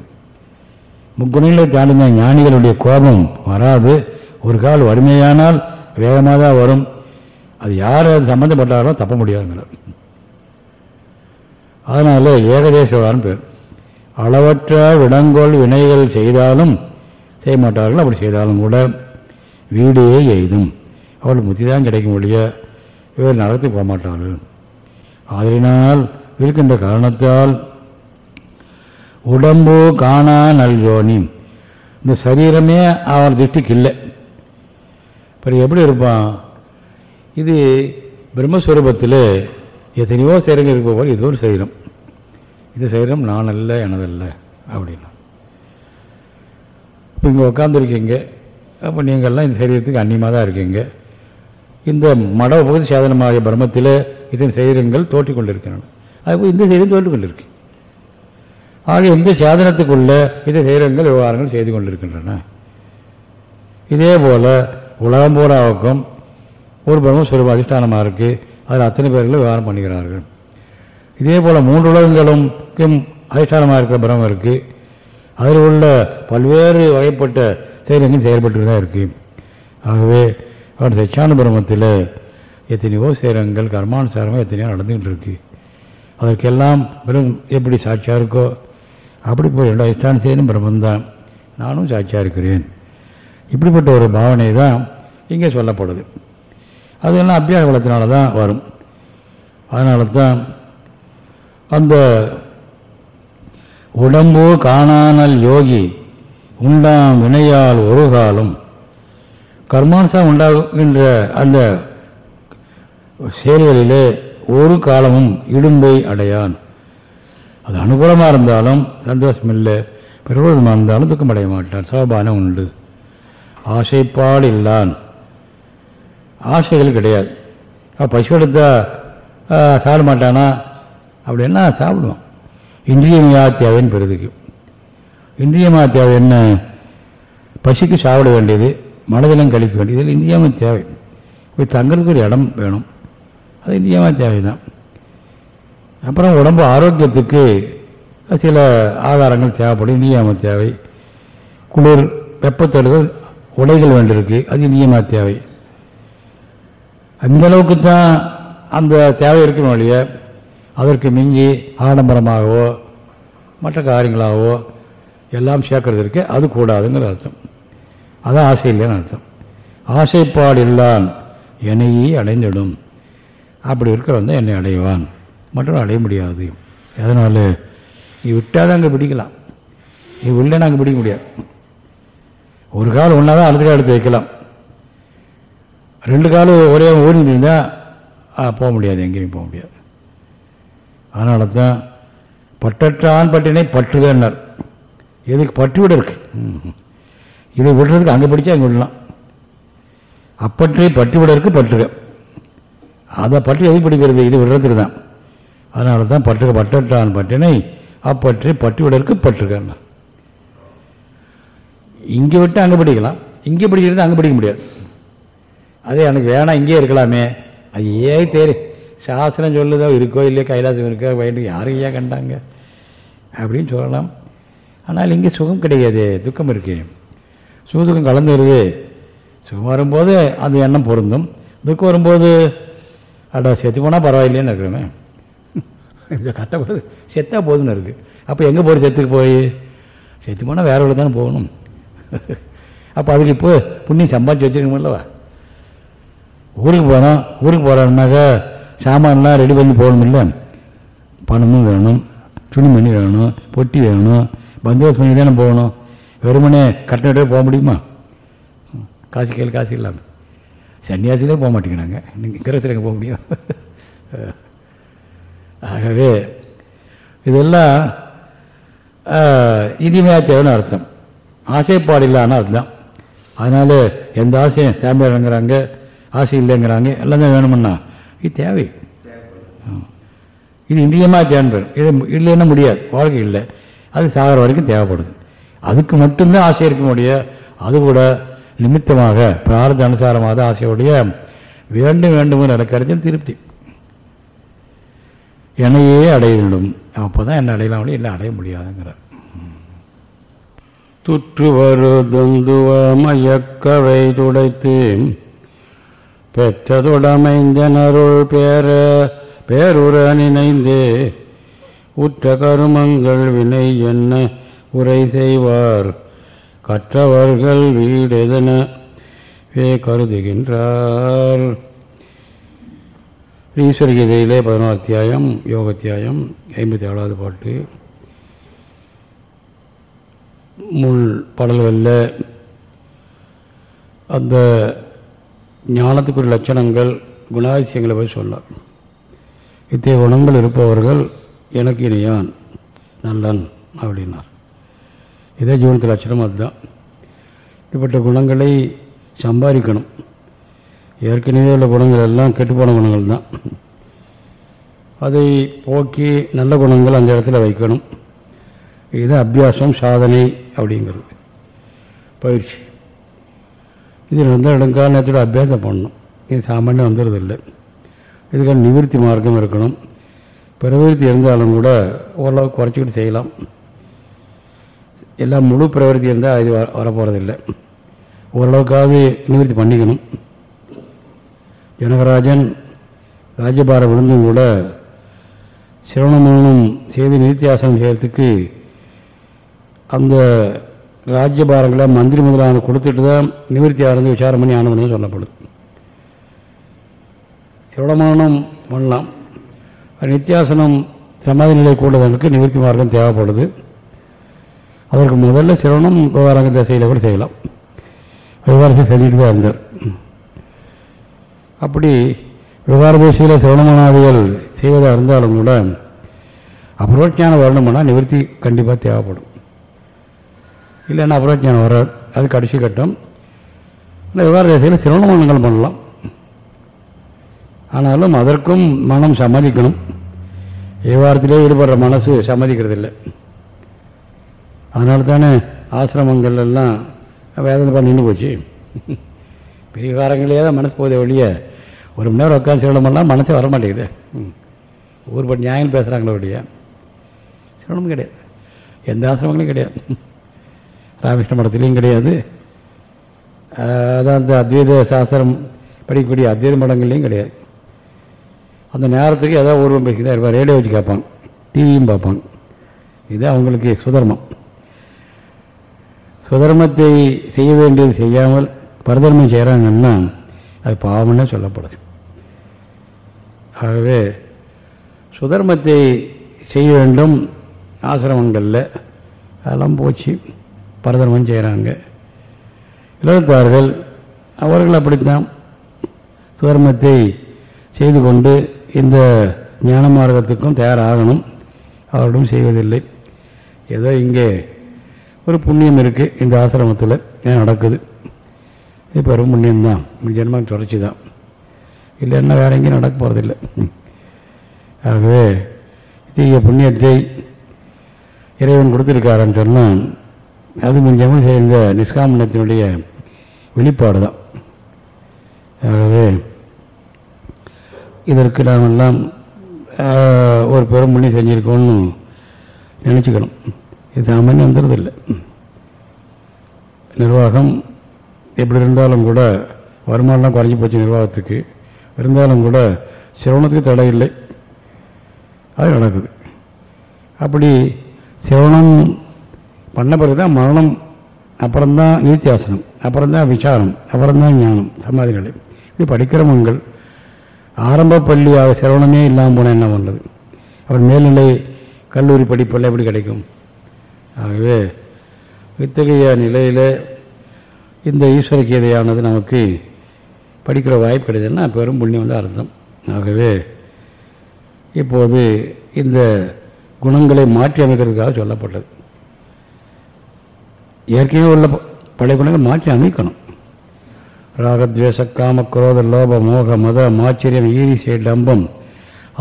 முக்குணங்களை தாண்டின ஞானிகளுடைய கோபம் வராது. ஒரு கால் வறுமையானால் வேகமாக தான் வரும். அது யார் அது தப்ப முடியாதுங்கிறார். அதனால ஏகதேசவான் பேர். அளவற்ற விடங்கோல் வினைகள் செய்தாலும் செய்ய மாட்டார்கள் அப்படி செய்தாலும் கூட வீடே எய்தும். அவளுக்கு முத்தி தான் கிடைக்கும் ஒழிய இவர் நடத்தி போக மாட்டார்கள். அதனால் இருக்கின்ற காரணத்தால் உடம்பு காணா நல்யோனி. இந்த சரீரமே அவன் திருஷ்டிக்கு இல்லை இப்போ எப்படி இருப்பான்? இது பிரம்மஸ்வரூபத்தில் எத்தனையோ செயல்கள் இருப்ப போல் இது ஒரு சரீரம் இது சரீரம் நான் அல்ல எனதல்ல அப்படின்னா. இப்போ இங்கே உட்காந்துருக்கீங்க அப்போ நீங்கள்லாம் இந்த சரீரத்துக்கு அந்நியமாக தான் இருக்கீங்க. இந்த மடவ பகுதி சேதனமாகிய பிரம்மத்தில் இதன் சரீரங்கள் தோற்றிக் கொண்டிருக்கின்றன. அதுபோல் இந்த சரீரம் தோற்றிக் கொண்டிருக்கு. ஆக இந்த சேதனத்துக்குள்ள இந்த சரீரங்கள் விவகாரங்கள் செய்து கொண்டிருக்கின்றன. இதே போல் உலகம் பூராவுக்கும் ஒரு பிரம்மஸ்வரூப அதிஷ்டானமாக இருக்குது அதில் அத்தனை பேர்களும் விவகாரம் பண்ணுகிறார்கள் இதே போல் மூன்று உலகங்களுக்கும் அதிஷ்டானமாக இருக்கிற பிரம்மம் இருக்குது அதில் உள்ள பல்வேறு வகைப்பட்ட செயலங்கள் செயல்பட்டு தான் இருக்குது ஆகவே அவர் சச்சான பிரம்மத்தில் எத்தனையோ சேரங்கள் கர்மானுசாரமாக எத்தனையோ நடந்துகிட்டு இருக்கு. அதற்கெல்லாம் வெறும் எப்படி சாட்சியாக இருக்கோ அப்படி போய் ரெண்டு அதிஷ்டான சேரும் பிரம்மந்தான் நானும் சாட்சியாக இருக்கிறேன். இப்படிப்பட்ட ஒரு பாவனை தான் இங்கே சொல்லப்படுது. அதெல்லாம் அபியாக வளத்தினால தான் வரும். அதனால தான் அந்த உடம்பு காணானல் யோகி உண்டாம் வினையால் ஒரு காலம் கர்மானுசாரம் உண்டாகின்ற அந்த செயல்களிலே ஒரு காலமும் இடும்பை அடையான். அது அனுகூலமாக இருந்தாலும் சந்தோஷம் இல்லை. பிரபலமாக இருந்தாலும் துக்கம் அடைய மாட்டான். சோபானம் உண்டு. ஆசைப்பாடு இல்லான் ஆசைகள் கிடையாது. பசு எடுத்தா சாப்பிட மாட்டானா? அப்படின்னா சாப்பிடுவான். இந்திரியமையா தேவைன்னு பெருதுக்கு இந்திரியமா தேவை என்ன? பசிக்கு சாப்பிட வேண்டியது மனதிலும் கழிக்க வேண்டியது. இதில் இந்தியாம தேவை. இப்போ தங்களுக்கு ஒரு இடம் வேணும். அது இந்தியாமா தேவைதான். அப்புறம் உடம்பு ஆரோக்கியத்துக்கு சில ஆதாரங்கள் தேவைப்படும். இந்தியாம தேவை. குளிர் வெப்பத்தொழில்கள் உடைகள் வேண்டியிருக்கு. அது இந்தியமா தேவை. அந்த அளவுக்கு தான் அந்த தேவை இருக்கணும் வழிய அதற்கு மிஞ்சி ஆடம்பரமாகவோ மற்ற காரியங்களாகவோ எல்லாம் சேர்க்கறது இருக்கு அது கூடாதுங்கிற அர்த்தம். அதான் ஆசை இல்லைன்னு அர்த்தம். ஆசைப்பாடு இல்லான் என்னையே அடைந்திடும். அப்படி இருக்கிறவன் தான் என்னை அடைவான். மற்றும் அடைய முடியாது. எதனால்? நீ விட்டால் அங்கே பிடிக்கலாம். நீ இல்லைன்னா நாங்கள் பிடிக்க முடியாது. ஒரு கால் ஒன்றா தான் அடுத்த காலத்து வைக்கலாம். ரெண்டு காலம் ஒரே ஊரில் இருந்தால் போக முடியாது எங்கேயும் போக முடியாது. அதனால தான் பட்டற்ற ஆண் பட்டினை பற்றுதன்னார் எதுக்கு பட்டு விட இருக்கு இதை விடுறதுக்கு அங்கே படித்தா அங்கே விடலாம். அப்பற்றை பட்டு விட இருக்கு பற்றுக. அதை பற்றி எது பிடிக்கிறது? இது விடுறதுக்கு தான். அதனால தான் பட்டுக பட்டற்றான் பட்டினை அப்பற்றே பட்டு விட இருக்கு பற்றுக இங்கே விட்டு அங்கே படிக்கலாம். இங்கே பிடிக்கிறது அங்கே படிக்க முடியாது. அதே எனக்கு வேணாம் இங்கே இருக்கலாமே. அது ஏன் தெரியும் சாஸ்திரம் சொல்லுதோ இருக்கோ இல்லையோ கைலாசம் இருக்கோ வயிறு யாரும் ஏன் கண்டாங்க? அப்படின்னு சொல்லலாம். ஆனால் இங்கே சுகம் கிடையாது துக்கம் இருக்கு. சுகதுக்கம் கலந்து வருது சுகம் வரும்போது அந்த எண்ணம் பொருந்தும். துக்கம் வரும்போது அட செத்து போனால் பரவாயில்லைன்னு இருக்கிறோமே. இந்த கட்டப்படுது செத்தா போதுன்னு இருக்குது அப்போ எங்கே போகிற செத்துக்கு போய்? செத்து போனால் வேற உள்ள தானே போகணும். அப்போ அதுக்கு இப்போ புண்ணியம் சம்பாதிச்சு வச்சுருக்கோம்லவா ஊருக்கு போகிறோம் ஊருக்கு போகிறோம்னாக்கா சாமான்லாம் ரெடி பண்ணி போகணுமில்ல. பணமும் வேணும் துணிமணி வேணும் பொட்டி வேணும் பந்தோபஸ்து பண்ணி தானே போகணும். வெறுமனே கட்டினே போக முடியுமா? காசு கையில் காசு இல்லாமல் சன்னியாசிலே போக மாட்டேங்கிறாங்க. நீங்கள் கிரசில் போக முடியும். ஆகவே இதெல்லாம் இனிமையாக தேவைன்னு அர்த்தம். ஆசைப்பாடு இல்லான்னு அர்த்தம் அதனால எந்த ஆசையும் சாமியாருங்கிறாங்க ஆசை இல்லைங்கிறாங்க. எல்லாம் தான் வேணுமுன்னா இது தேவை. இது இந்தியமாக தேன்பெறும் இது இல்லைன்னா முடியாது. வாழ்க்கை இல்லை. அது சாகிற வரைக்கும் தேவைப்படுது. அதுக்கு மட்டும்தான் ஆசை இருக்க முடியும் அது கூட நிமித்தமாக பிரார்த்த அனுசாரமாக ஆசையுடைய வேண்டும் வேண்டும் நடக்கிறது திருப்தி. என்னையே அடைய வேண்டும். அப்போதான் என்ன அடையலாம் இல்லை அடைய முடியாதுங்கிறார். துற்று வருதுந்துவ மயக்கவை துடைத்து பெற்றதுடமைந்தனருள் பேர பேருற நினைந்து உற்ற கருமங்கள் வினை என்ன உரை செய்வார். கற்றவர்கள் வீடெதன வே கருதுகின்றார். ஈஸ்வர கீதையிலே பதினோரு அத்தியாயம் யோகத்தியாயம் ஐம்பத்தி ஏழாவது பாட்டு. முள் படல்களில் அந்த ஞானத்துக்குரிய லட்சணங்கள் குணாதிசயங்களை போய் சொன்னார் இத்தகைய குணங்கள் இருப்பவர்கள் எனக்கு இனியான் நல்லன் அப்படின்னார். இதே ஜீவனத்தில் லட்சணம் அதுதான். இப்படிப்பட்ட குணங்களை சம்பாதிக்கணும். ஏற்கனவே உள்ள குணங்கள் எல்லாம் கெட்டுப்போன குணங்கள் தான். அதை போக்கி நல்ல குணங்கள் அந்த இடத்துல வைக்கணும். இது அபியாசம் சாதனை அப்படிங்கிறது. பயிற்சி. இது வந்து நெடுங்கால நேரத்தோட அபியாசம் பண்ணணும். இது சாமானியம் வந்துடுறதில்லை இதுக்கான நிவிருத்தி மார்க்கம் இருக்கணும். பிரவிருத்தி இருந்தாலும் கூட ஓரளவுக்கு குறைச்சிக்கிட்டு செய்யலாம். எல்லாம் முழு பிரவருத்தி இருந்தால் இது வரப்போகிறதில்லை ஓரளவுக்காவது நிவர்த்தி பண்ணிக்கணும். ஜனகராஜன் ராஜபார விழுந்தும் கூட சிரவணமௌனம் செய்து நிறுத்தியாசனம் செய்யறதுக்கு அந்த ராஜ்யபாரங்களை மந்திரி முதலான கொடுத்துட்டு தான் நிவர்த்தி ஆனது விசாரம் பண்ணி ஆனதுன்னு சொல்லப்படுது. சிரவணமானம் பண்ணலாம். நித்தியாசனம் சமாதி நிலை கூடுதலுக்கு நிவர்த்தி மார்க்கம் தேவைப்படுது. அதற்கு முதல்ல சிரவணம் விவகாரங்க திசையில் கூட செய்யலாம். விவகாரத்தை செஞ்சுட்டு தான் இருந்தார். அப்படி விவகார திசையில் சிரவணமனாதிகள் செய்வதாக இருந்தாலும் கூட அபரோஜானம் வரணும்னா நிவர்த்தி கண்டிப்பாக தேவைப்படும். இல்லைன்னா அபரோஜானம் வராது அது கடைசி கட்டம். இல்லை விவகார திசையில் சிரவணமனங்கள் பண்ணலாம். ஆனாலும் அதற்கும் மனம் சம்மதிக்கணும். விவகாரத்திலே ஈடுபடுற மனசு சம்மதிக்கிறது இல்லை அதனால தானே ஆசிரமங்கள் எல்லாம் வேதனை நின்று போச்சு. பெரிய விவகாரங்களே தான் மனசு போதே ஒழிய ஒரு மணி நேரம் உட்காந்து சிரவணமெல்லாம் மனசே வர மாட்டேங்குது. ஊர்பட்டு நியாயம் பேசுகிறாங்களே ஒழிய. சிரவணம் கிடையாது. எந்த ஆசிரமங்களும் கிடையாது. ராமகிருஷ்ண மடத்துலேயும் கிடையாது. அதான் அந்த அத்வைத சாஸ்திரம் படிக்கக்கூடிய அத்வைத மடங்கள்லையும் கிடையாது. அந்த நேரத்துக்கு ஏதாவது ஊர்வம் பேசிதான் இருப்பார் ரேடியோ வச்சு கேட்பாங்க டிவியும் பார்ப்பாங்க இது அவங்களுக்கு சுதர்மம். சுதர்மத்தை செய்ய வேண்டியது செய்யாமல் பரதர்மம் செய்கிறாங்கன்னா அது பாவம்னே சொல்லப்படுது. ஆகவே சுதர்மத்தை செய்ய வேண்டும் ஆசிரமங்களில். அதெல்லாம் போச்சு. பரதர்மம் செய்கிறாங்க இளவத்தார்கள் அவர்கள் அப்படித்தான் சுதர்மத்தை செய்து கொண்டு இந்த ஞான மார்க்கத்துக்கும் தயாராகணும். அவர்களும் செய்வதில்லை. ஏதோ இங்கே ஒரு புண்ணியம் இருக்குது இந்த ஆசிரமத்தில் ஏன் நடக்குது? இது பெரும் புண்ணியம்தான். ஜென்மம் தொடர்ச்சி தான் இல்லைன்னா வேற எங்கேயும் நடக்க போகிறதில்லை ஆகவே தீய புண்ணியத்தை இறைவன் கொடுத்துருக்காருன்னு சொன்னால் அது மிஞ்சமும் சேர்ந்த நிஷ்காமனத்தினுடைய வெளிப்பாடு தான் ஆகவே இதற்கு நாம் எல்லாம் ஒரு பெரும் புண்ணியம் செஞ்சுருக்கோம்னு நினச்சிக்கணும். இது சாமானியம் வந்துடுறதில்லை நிர்வாகம் எப்படி இருந்தாலும் கூட வருமானம்லாம் குறைஞ்சி போச்சு நிர்வாகத்துக்கு. இருந்தாலும் கூட சிரவணத்துக்கு தடை இல்லை. அது நடக்குது. அப்படி சிரவணம் பண்ண பிறகு தான் மரணம் அப்புறம்தான் நித்தியாசனம் அப்புறம்தான் விசாரம் அப்புறம்தான் ஞானம் சமாதி இப்படி படிக்கிறவங்கள் ஆரம்ப பள்ளியாக சிரவணமே இல்லாமல் போனால் என்ன பண்ணுறது அப்புறம் மேல்நிலை கல்லூரி படிப்பெல்லாம் எப்படி கிடைக்கும்? ஆகவே இத்தகைய நிலையில் இந்த ஈஸ்வர கீதையானது நமக்கு படிக்கிற வாய்ப்பு கிடையாதுன்னா பெரும் புண்ணியம் தான் அர்த்தம். ஆகவே இப்போது இந்த குணங்களை மாற்றி அமைக்கிறதுக்காக சொல்லப்பட்டது. ஏற்கனவே உள்ள பழைய குணங்கள் மாற்றி அமைக்கணும். ராகத்வேஷ காம குரோத லோப மோக மத மாச்சரியம் ஈரிசை டம்பம்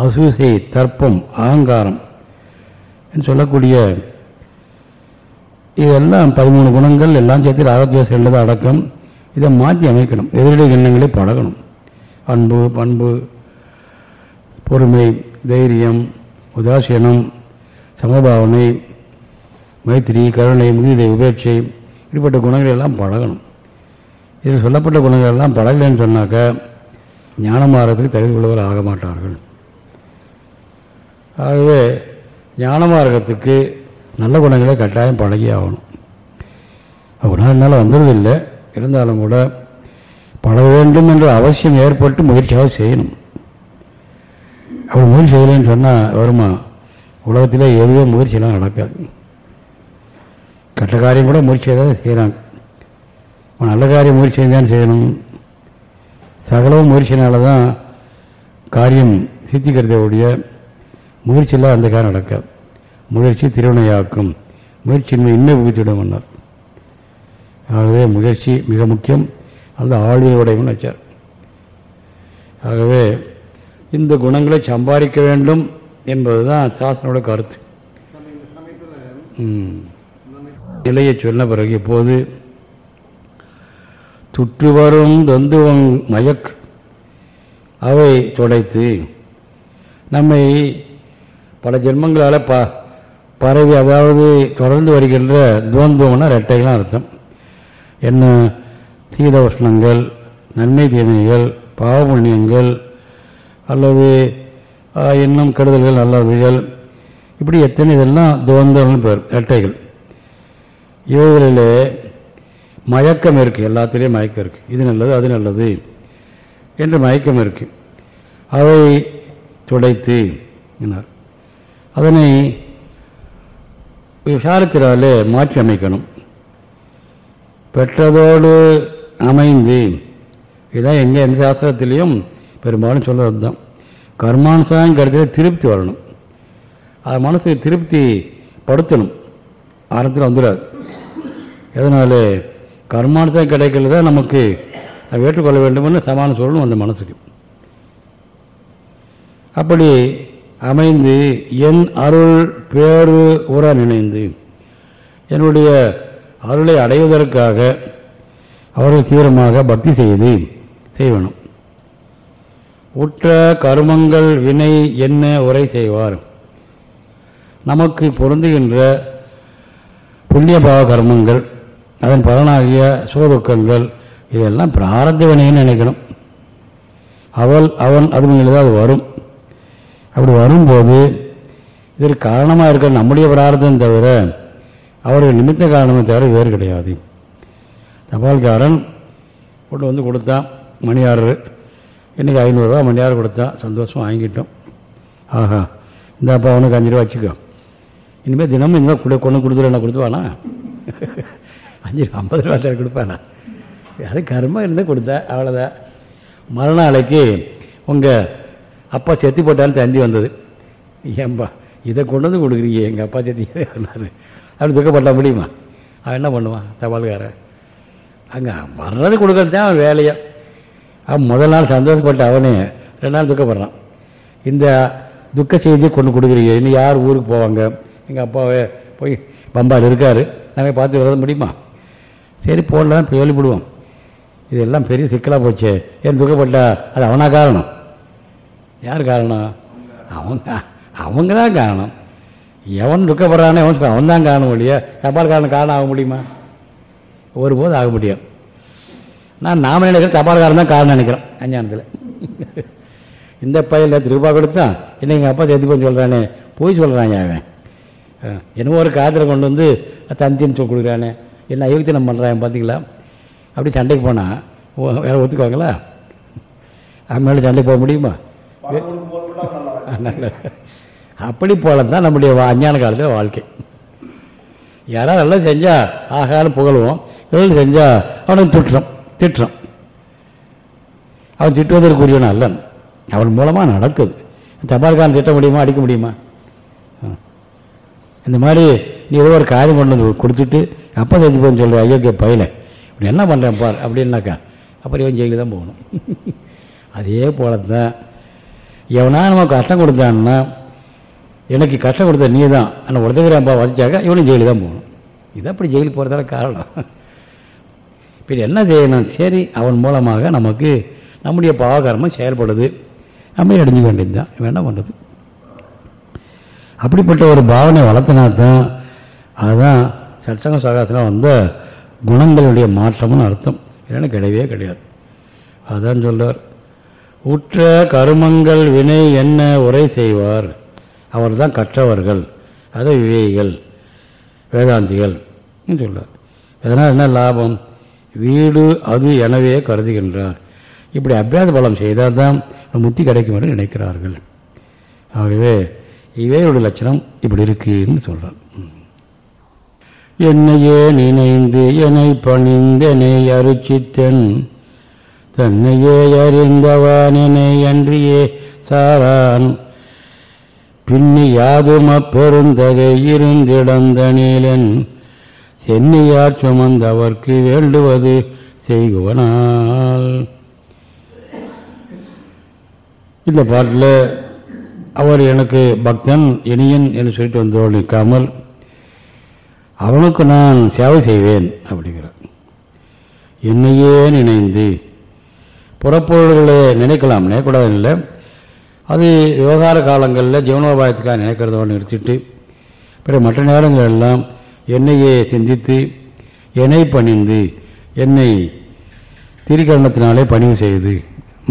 அசூசை தர்ப்பம் அகங்காரம் என்று சொல்லக்கூடிய இதெல்லாம் பதிமூணு குணங்கள் எல்லாம் சேர்த்து ராகத்வேஷம் உள்ளது அடக்கம். இதை மாற்றி அமைக்கணும். எதிரடி எண்ணங்களை பழகணும். அன்பு பண்பு பொறுமை தைரியம் உதாசீனம் சமபாவனை மைத்திரி கருணை முகிதை உபேட்சை இப்படிப்பட்ட குணங்கள் எல்லாம் பழகணும். இதில் சொல்லப்பட்ட குணங்கள் எல்லாம் பழகலைன்னு சொன்னாக்க ஞானமார்க்கத்துக்கு தகுதி உள்ளவர் ஆக மாட்டார்கள். ஆகவே ஞானமார்க்கத்துக்கு நல்ல குணங்களை கட்டாயம் பழகி ஆகணும். குணங்கள்னால நாள் என்னால் இருந்தாலும் கூட பழக வேண்டும் என்ற அவசியம் ஏற்பட்டு முயற்சியாக செய்யணும். அப்படி முயற்சி செய்யலைன்னு சொன்னால் வருமா? உலகத்தில் எதுவே முயற்சியெல்லாம் நடக்காது. கெட்ட காரியம் கூட முயற்சி தான் செய்கிறாங்க நல்ல காரியம் முயற்சி தான் செய்யணும். சகலவும் முயற்சினால தான் காரியம் சித்திக்கிறதே ஒழிய முயற்சியெல்லாம் அந்த காரியம் நடக்காது. முயற்சி திருவினையாக்கும். முயற்சியின்மை இன்னும் புகுத்திவிடும் ஆகவே முயற்சி மிக முக்கியம். அந்த ஆழ்விய உடையவன் வச்சார் ஆகவே இந்த குணங்களை சம்பாதிக்க வேண்டும் என்பதுதான் சாஸ்திரோட கருத்து. நிலையை சொன்ன பிறகு இப்போது துற்று வரும் தொந்துவங் மயக் அவை தொடைத்து நம்மை பல ஜென்மங்களால் ப பரவி அதாவது தொடர்ந்து வருகின்ற துவந்துவம்னா ரெட்டைகளாக அர்த்தம். என்ன? தீத உஷ்ணங்கள் நன்மை தீமைகள் பாவபுண்ணியங்கள் அல்லது இன்னும் கெடுதல்கள் நல்லதுகள் இப்படி எத்தனை இதெல்லாம் துவந்தங்கள் பேர் ரெட்டைகள் இவைகளிலே மயக்கம் இருக்குது எல்லாத்துலேயும் மயக்கம் இருக்குது இது நல்லது அது நல்லது என்று மயக்கம் இருக்கு. அவை துடைத்து என்னார் அதனை விசாரத்தினாலே மாற்றி அமைக்கணும். பெற்றதோடு அமைந்து இதான் எங்கே எந்த சாஸ்திரத்திலையும் பெரும்பாலும் சொல்கிறது தான் கர்மானுசாரம் கருத்துல திருப்தி வரணும். அது மனசுக்கு திருப்தி படுத்தணும். ஆரம்பத்தில் வந்துடாது. எதனால கர்மானத்தை கிடைக்கல தான் நமக்கு ஏற்றுக்கொள்ள வேண்டும்னு சமானம் சொல்லணும் அந்த மனசுக்கு. அப்படி அமைந்து என் அருள் பேரு உற நினைந்து என்னுடைய அருளை அடைவதற்காக அவர்கள் தீவிரமாக பக்தி செய்து செய்வணும் உற்ற கருமங்கள் வினை என்ன உரை செய்வார்? நமக்கு பொருந்துகின்ற புண்ணியபாவ கர்மங்கள் அதன் பலனாகிய சுகதுக்கங்கள் இதெல்லாம் பிராரத்த வினைன்னு நினைக்கணும். அவள் அவன் அது மேலே அது வரும். அப்படி வரும்போது இதற்கு காரணமாக இருக்கிற நம்முடைய பிரார்த்தம் தவிர அவர்கள் நிமித்த காரணமே தவிர வேறு கிடையாது. தபால்காரன் கொண்டு வந்து கொடுத்தான் மணியாரர் இன்றைக்கி ஐநூறுரூவா மணியாரர் கொடுத்தான் சந்தோஷம் வாங்கிட்டோம். ஆஹா இந்த அப்பா அவனுக்கு அஞ்சு ரூபா வச்சுக்கோ. இனிமேல் தினமும் இனிமேல் கொடு கொண்டு கொடுத்துருவேன் கொடுத்துவானா அஞ்சு ஐம்பது ரூபா தர கொடுப்பானா? அது கர்மா இருந்தால் கொடுத்தா அவ்வளோதான் மறுநாளைக்கு உங்கள் அப்பா செத்து போட்டாலும் தந்தி வந்தது. ஏன்பா இதை கொண்டு வந்து கொடுக்குறீங்க எங்கள் அப்பா செத்தி வந்தார். அப்படி துக்கப்பட்ட முடியுமா? அவன் என்ன பண்ணுவான் தபால்காரன்? அங்கே வர்றது கொடுக்கறது தான் அவன் வேலையை. அவன் முதல் நாள் சந்தோஷப்பட்ட அவனே ரெண்டு நாள் துக்கப்படுறான். இந்த துக்க செய்தியை கொண்டு கொடுக்குறீங்க இன்னும் யார் ஊருக்கு போவாங்க? எங்கள் அப்பாவே போய் பம்பாடு இருக்கார். நாங்கள் பார்த்து வர முடியுமா? சரி போடலாம் இப்போ சொல்லிவிடுவோம் இதெல்லாம் பெரிய சிக்கலாக போச்சு. ஏன் துக்கப்பட்டா? அது அவனா காரணம். யார் காரணம்? அவங்க அவங்க தான் காரணம். எவன் துக்கப்படுறானே அவன் அவன் தான் காரணம் இல்லையா தபால்காரன் காரணம் ஆக முடியுமா? ஒருபோது ஆக முடியும் நான் நாம நினைக்கிறேன் தபால்காரன் தான் காரணம் நினைக்கிறேன் அஞ்ஞானத்தில் இந்த பையன் நேற்று கொடுத்தான் என்ன எங்கள் அப்பா சேர்த்து போய் சொல்கிறானே போய் சொல்கிறாங்க அவன். என்னமோ ஒரு காதில் கொண்டு வந்து தந்தின்னு சொல்லி கொடுக்குறானே. என்ன அயோக்கியம் பண்ணுறான் பார்த்தீங்களா அப்படி சண்டைக்கு போனால் வேற ஒத்துக்குவாங்களா? அவன் மேலே சண்டைக்கு போக முடியுமா? அப்படி போல தான் நம்முடைய அஞ்ஞான காலத்தில் வாழ்க்கை. யாராவது நல்லா செஞ்சா ஆகாலும் புகழ்வோம். இல்லை செஞ்சா அவனுக்கு திட்டுறோம் திட்டுறோம் அவன் திட்டுவதற்குரியவன் அல்லன். அவன் மூலமாக நடக்குது. தபால்காரன் திட்ட முடியுமா? அடிக்க முடியுமா? இந்த மாதிரி நீ ஏதோ ஒரு காரியம் கொண்டு வந்து கொடுத்துட்டு அப்போ செஞ்சு போய் சொல்கிற அயோக்கிய பயில இப்படி என்ன பண்ணுறேன் பார் அப்படின்னாக்கா அப்புறம் இவன் ஜெயிலு தான் போகணும். அதே போல தான் எவனா நம்ம கஷ்டம் கொடுத்தான்னா எனக்கு கஷ்டம் கொடுத்த நீ தான் ஆனால் உடத்துக்கிறப்பா வதைச்சாக்கா இவனும் ஜெயிலு தான் போகணும். இதான் அப்படி ஜெயிலுக்கு போகிறதால காரணம். இப்போ என்ன செய்யணும்? சரி அவன் மூலமாக நமக்கு நம்முடைய பாவகர்மம் செயல்படுது. நம்ம அடைஞ்சு வேண்டியது தான் என்ன பண்ணுறது அப்படிப்பட்ட ஒரு பாவனை வளர்த்தினா தான் அதுதான் சட்சங்க சகாசனம் வந்த குணங்களுடைய மாற்றம்னு அர்த்தம். இல்லைன்னா கிடையவே கிடையாது. அதான் சொல்றார். உற்ற கருமங்கள் வினை என்ன உரை செய்வார்? அவர் தான் கற்றவர்கள். அது விவேகிகள் வேதாந்திகள் சொல்றார். அதனால் என்ன லாபம்? வீடு அது எனவே கருதுகின்றார். இப்படி அபியாச பலம் செய்தால் தான் முத்தி கிடைக்கும் என்று நினைக்கிறார்கள். ஆகவே இவையோட லட்சணம் இப்படி இருக்குன்னு சொல்கிறார் என்னையே நினைந்து என்னை பணிந்தனை அருச்சித்தன் தன்னையே அறிந்தவானனை அன்றியே சாரான். பின்னி யாதும் அப்பெருந்தகை இருந்திடந்தனிலன் சென்னியார் சுமந்தவர்க்கு வேண்டுவது செய்குவனால். இந்த பாட்டில் அவர் எனக்கு பக்தன் இனியன் என்று சொல்லிட்டு வந்தோடு நிற்காமல் அவனுக்கு நான் சேவை செய்வேன் அப்படிங்கிறார். என்னையே நினைந்து புறப்பொருள்களை நினைக்கலாம் நினைக்கூடாது இல்லை. அது விவகார காலங்களில் ஜீவனோபாயத்துக்காக நினைக்கிறதோடு நிறுத்திட்டு பிறகு மற்ற நேரங்கள் எல்லாம் என்னையே சிந்தித்து என்னை பணிந்து என்னை திரிகரணத்தினாலே பணிவு செய்து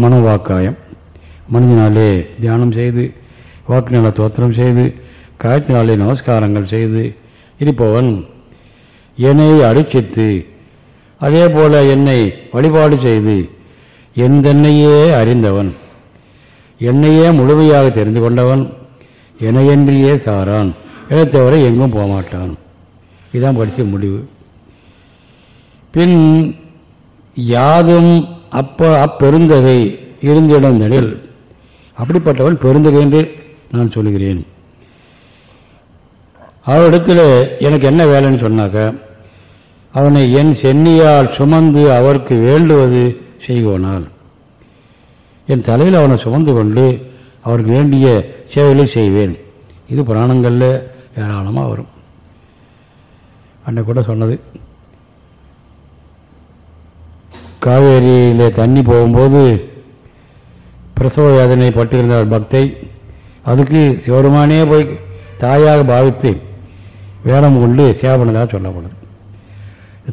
மனோவாக்காயம் மனதினாலே தியானம் செய்து வாக்கினால தோத்திரம் செய்து காய்ச்சினாலே நமஸ்காரங்கள் செய்து இருப்பவன் என்னை அடிச்சித்து அதே போல என்னை வழிபாடு செய்து எந்தென்னையே அறிந்தவன் என்னையே முழுமையாக தெரிந்து கொண்டவன் எனையன்றியே சாரான் என தவிர எங்கும் போகமாட்டான். இதான் படித்த முடிவு. பின் யாதும் அப்ப அப்பெருந்தகை இருந்திடந்தனில் அப்படிப்பட்டவன் பெருந்தகை என்று நான் சொல்லுகிறேன். அவரிடத்தில் எனக்கு என்ன வேலைன்னு சொன்னாக்க அவனை என் சென்னியால் சுமந்து அவருக்கு வேண்டுவது செய்வோனால். என் தலையில் அவனை சுமந்து கொண்டு அவருக்கு வேண்டிய சேவைகளை செய்வேன். இது புராணங்களில் ஏராளமாக வரும். அன்னை கூட சொன்னது காவேரியில் தண்ணி போகும்போது பிரசவ வேதனை பட்டிருந்த பக்தை. அதுக்கு சிவருமானே போய் தாயாக பாவித்து வேடம் கொண்டு சேவனதாக சொல்லப்படுது.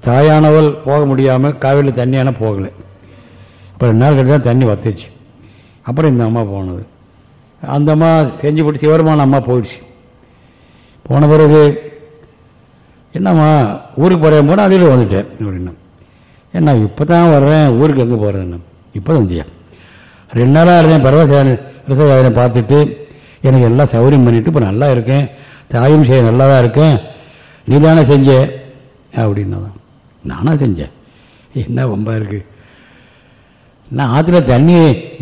தாயானவள் போக முடியாமல் காவிரியில் தண்ணியான போகலை. அப்புறம் ரெண்டு நாள் கழிச்சு தான் தண்ணி வத்துச்சு. அப்புறம் இந்த அம்மா போனது. அந்த அம்மா செஞ்சு போட்டு சிவருமான அம்மா போயிடுச்சு. போன பிறகு என்னம்மா ஊருக்கு போகிறேன் போனால் அதில் வந்துட்டேன். அப்படின்னா என்ன இப்போ தான் வர்றேன் ஊருக்கு எங்கே போகிறேன் இப்போ தான் ரெண்டு நாளாக இருந்தேன் பரவசான பார்த்துட்டு எனக்கு எல்லாம் சௌகரியம் பண்ணிட்டு இப்போ நல்லா இருக்கேன். தாயும் செய்ய நல்லா தான் இருக்கேன். நீ தானே செஞ்ச? அப்படின்னா தான் நானா செஞ்சேன் என்ன வம்பா இருக்கு? நான் ஆற்றுல தண்ணி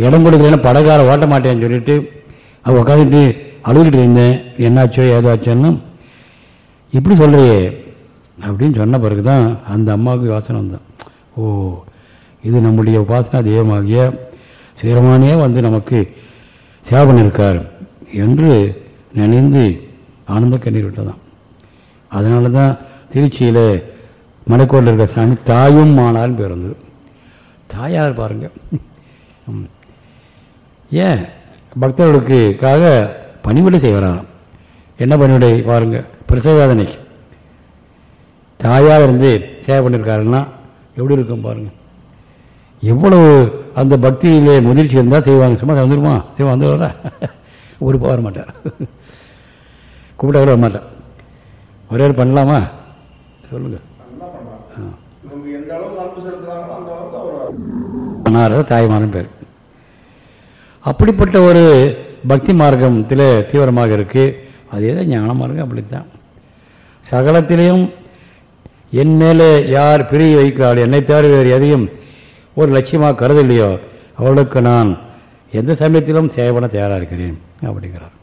இடம் கொடுக்கலன்னா படகார ஓட்ட மாட்டேன்னு சொல்லிட்டு அவள் உட்காந்துட்டு அழுகிட்டு இருந்தேன். என்னாச்சோ ஏதாச்சோன்னு. இப்படி சொல்கிறியே அப்படின்னு சொன்ன பிறகு தான் அந்த அம்மாவுக்கு யோசனை வந்தான் ஓ இது நம்முடைய உபாசனா தெய்வமாகிய சீரமானே வந்து நமக்கு சேவை பண்ணியிருக்கார் என்று நினைந்து ஆனந்த கண்ணீர் விட்டதான் அதனால தான் திருச்சியில் மலைக்கோட்டில் இருக்கிற சாமி தாயும் மானாலும் பேர் வந்தது தாயார் பாருங்க. ஏன்? பக்தர்களுக்காக பணிவிடை செய்கிறாராம் என்ன பணிவிடை பாருங்க. பிரசவேதனைக்கு தாயாக இருந்து சேவை பண்ணியிருக்காருன்னா எப்படி இருக்கும் பாருங்க. எவ்வளவு அந்த பக்தியிலே முதிர்ச்சி இருந்தால் செய்வாங்க. சும்மா வந்துருமா செய்வா வந்து ஒரு வர மாட்டார் கூப்பிட வர மாட்டார் ஒரே ஒரு பண்ணலாமா? சொல்லுங்க. நமக்கு தாய்மாரன் பேர். அப்படிப்பட்ட ஒரு பக்தி மார்க்கத்தில் தீவிரமாக இருக்கு. அதே தான் ஞான மார்க்கம் அப்படித்தான். சகலத்திலையும் என் மேலே யார் பிரிய வைக்கிறாள் என்னை தவிர வேறு எதையும் ஒரு லட்சியமாக கருதலையோ? அவளுக்கு நான் எந்த சமயத்திலும் சேவன தயாராக இருக்கிறேன் அப்படிங்கிறார்.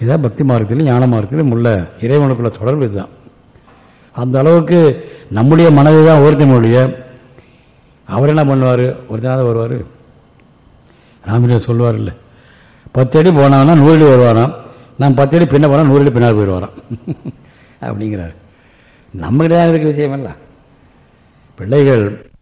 இதான் பக்தி மார்க்கத்திலும் ஞான மார்க்கத்திலும் உள்ள இறைவனுக்குள்ள தொடர்பு இதுதான். அந்த அளவுக்கு நம்முடைய மனதை தான் ஒருத்தன் மொழிய அவர் என்ன பண்ணுவார்? ஒருத்தனாவது வருவார். ராமலிங்க சொல்லுவார் இல்லை பத்து அடி போனாங்கன்னா நூறு வருவாராம். நான் பத்து அடி பின்ன போனால் நூறு அடி பின்னால் போயிடுவாராம். அப்படிங்கிறார். நம்மகிட்ட தான் இருக்க விஷயமல்ல பிள்ளைகள்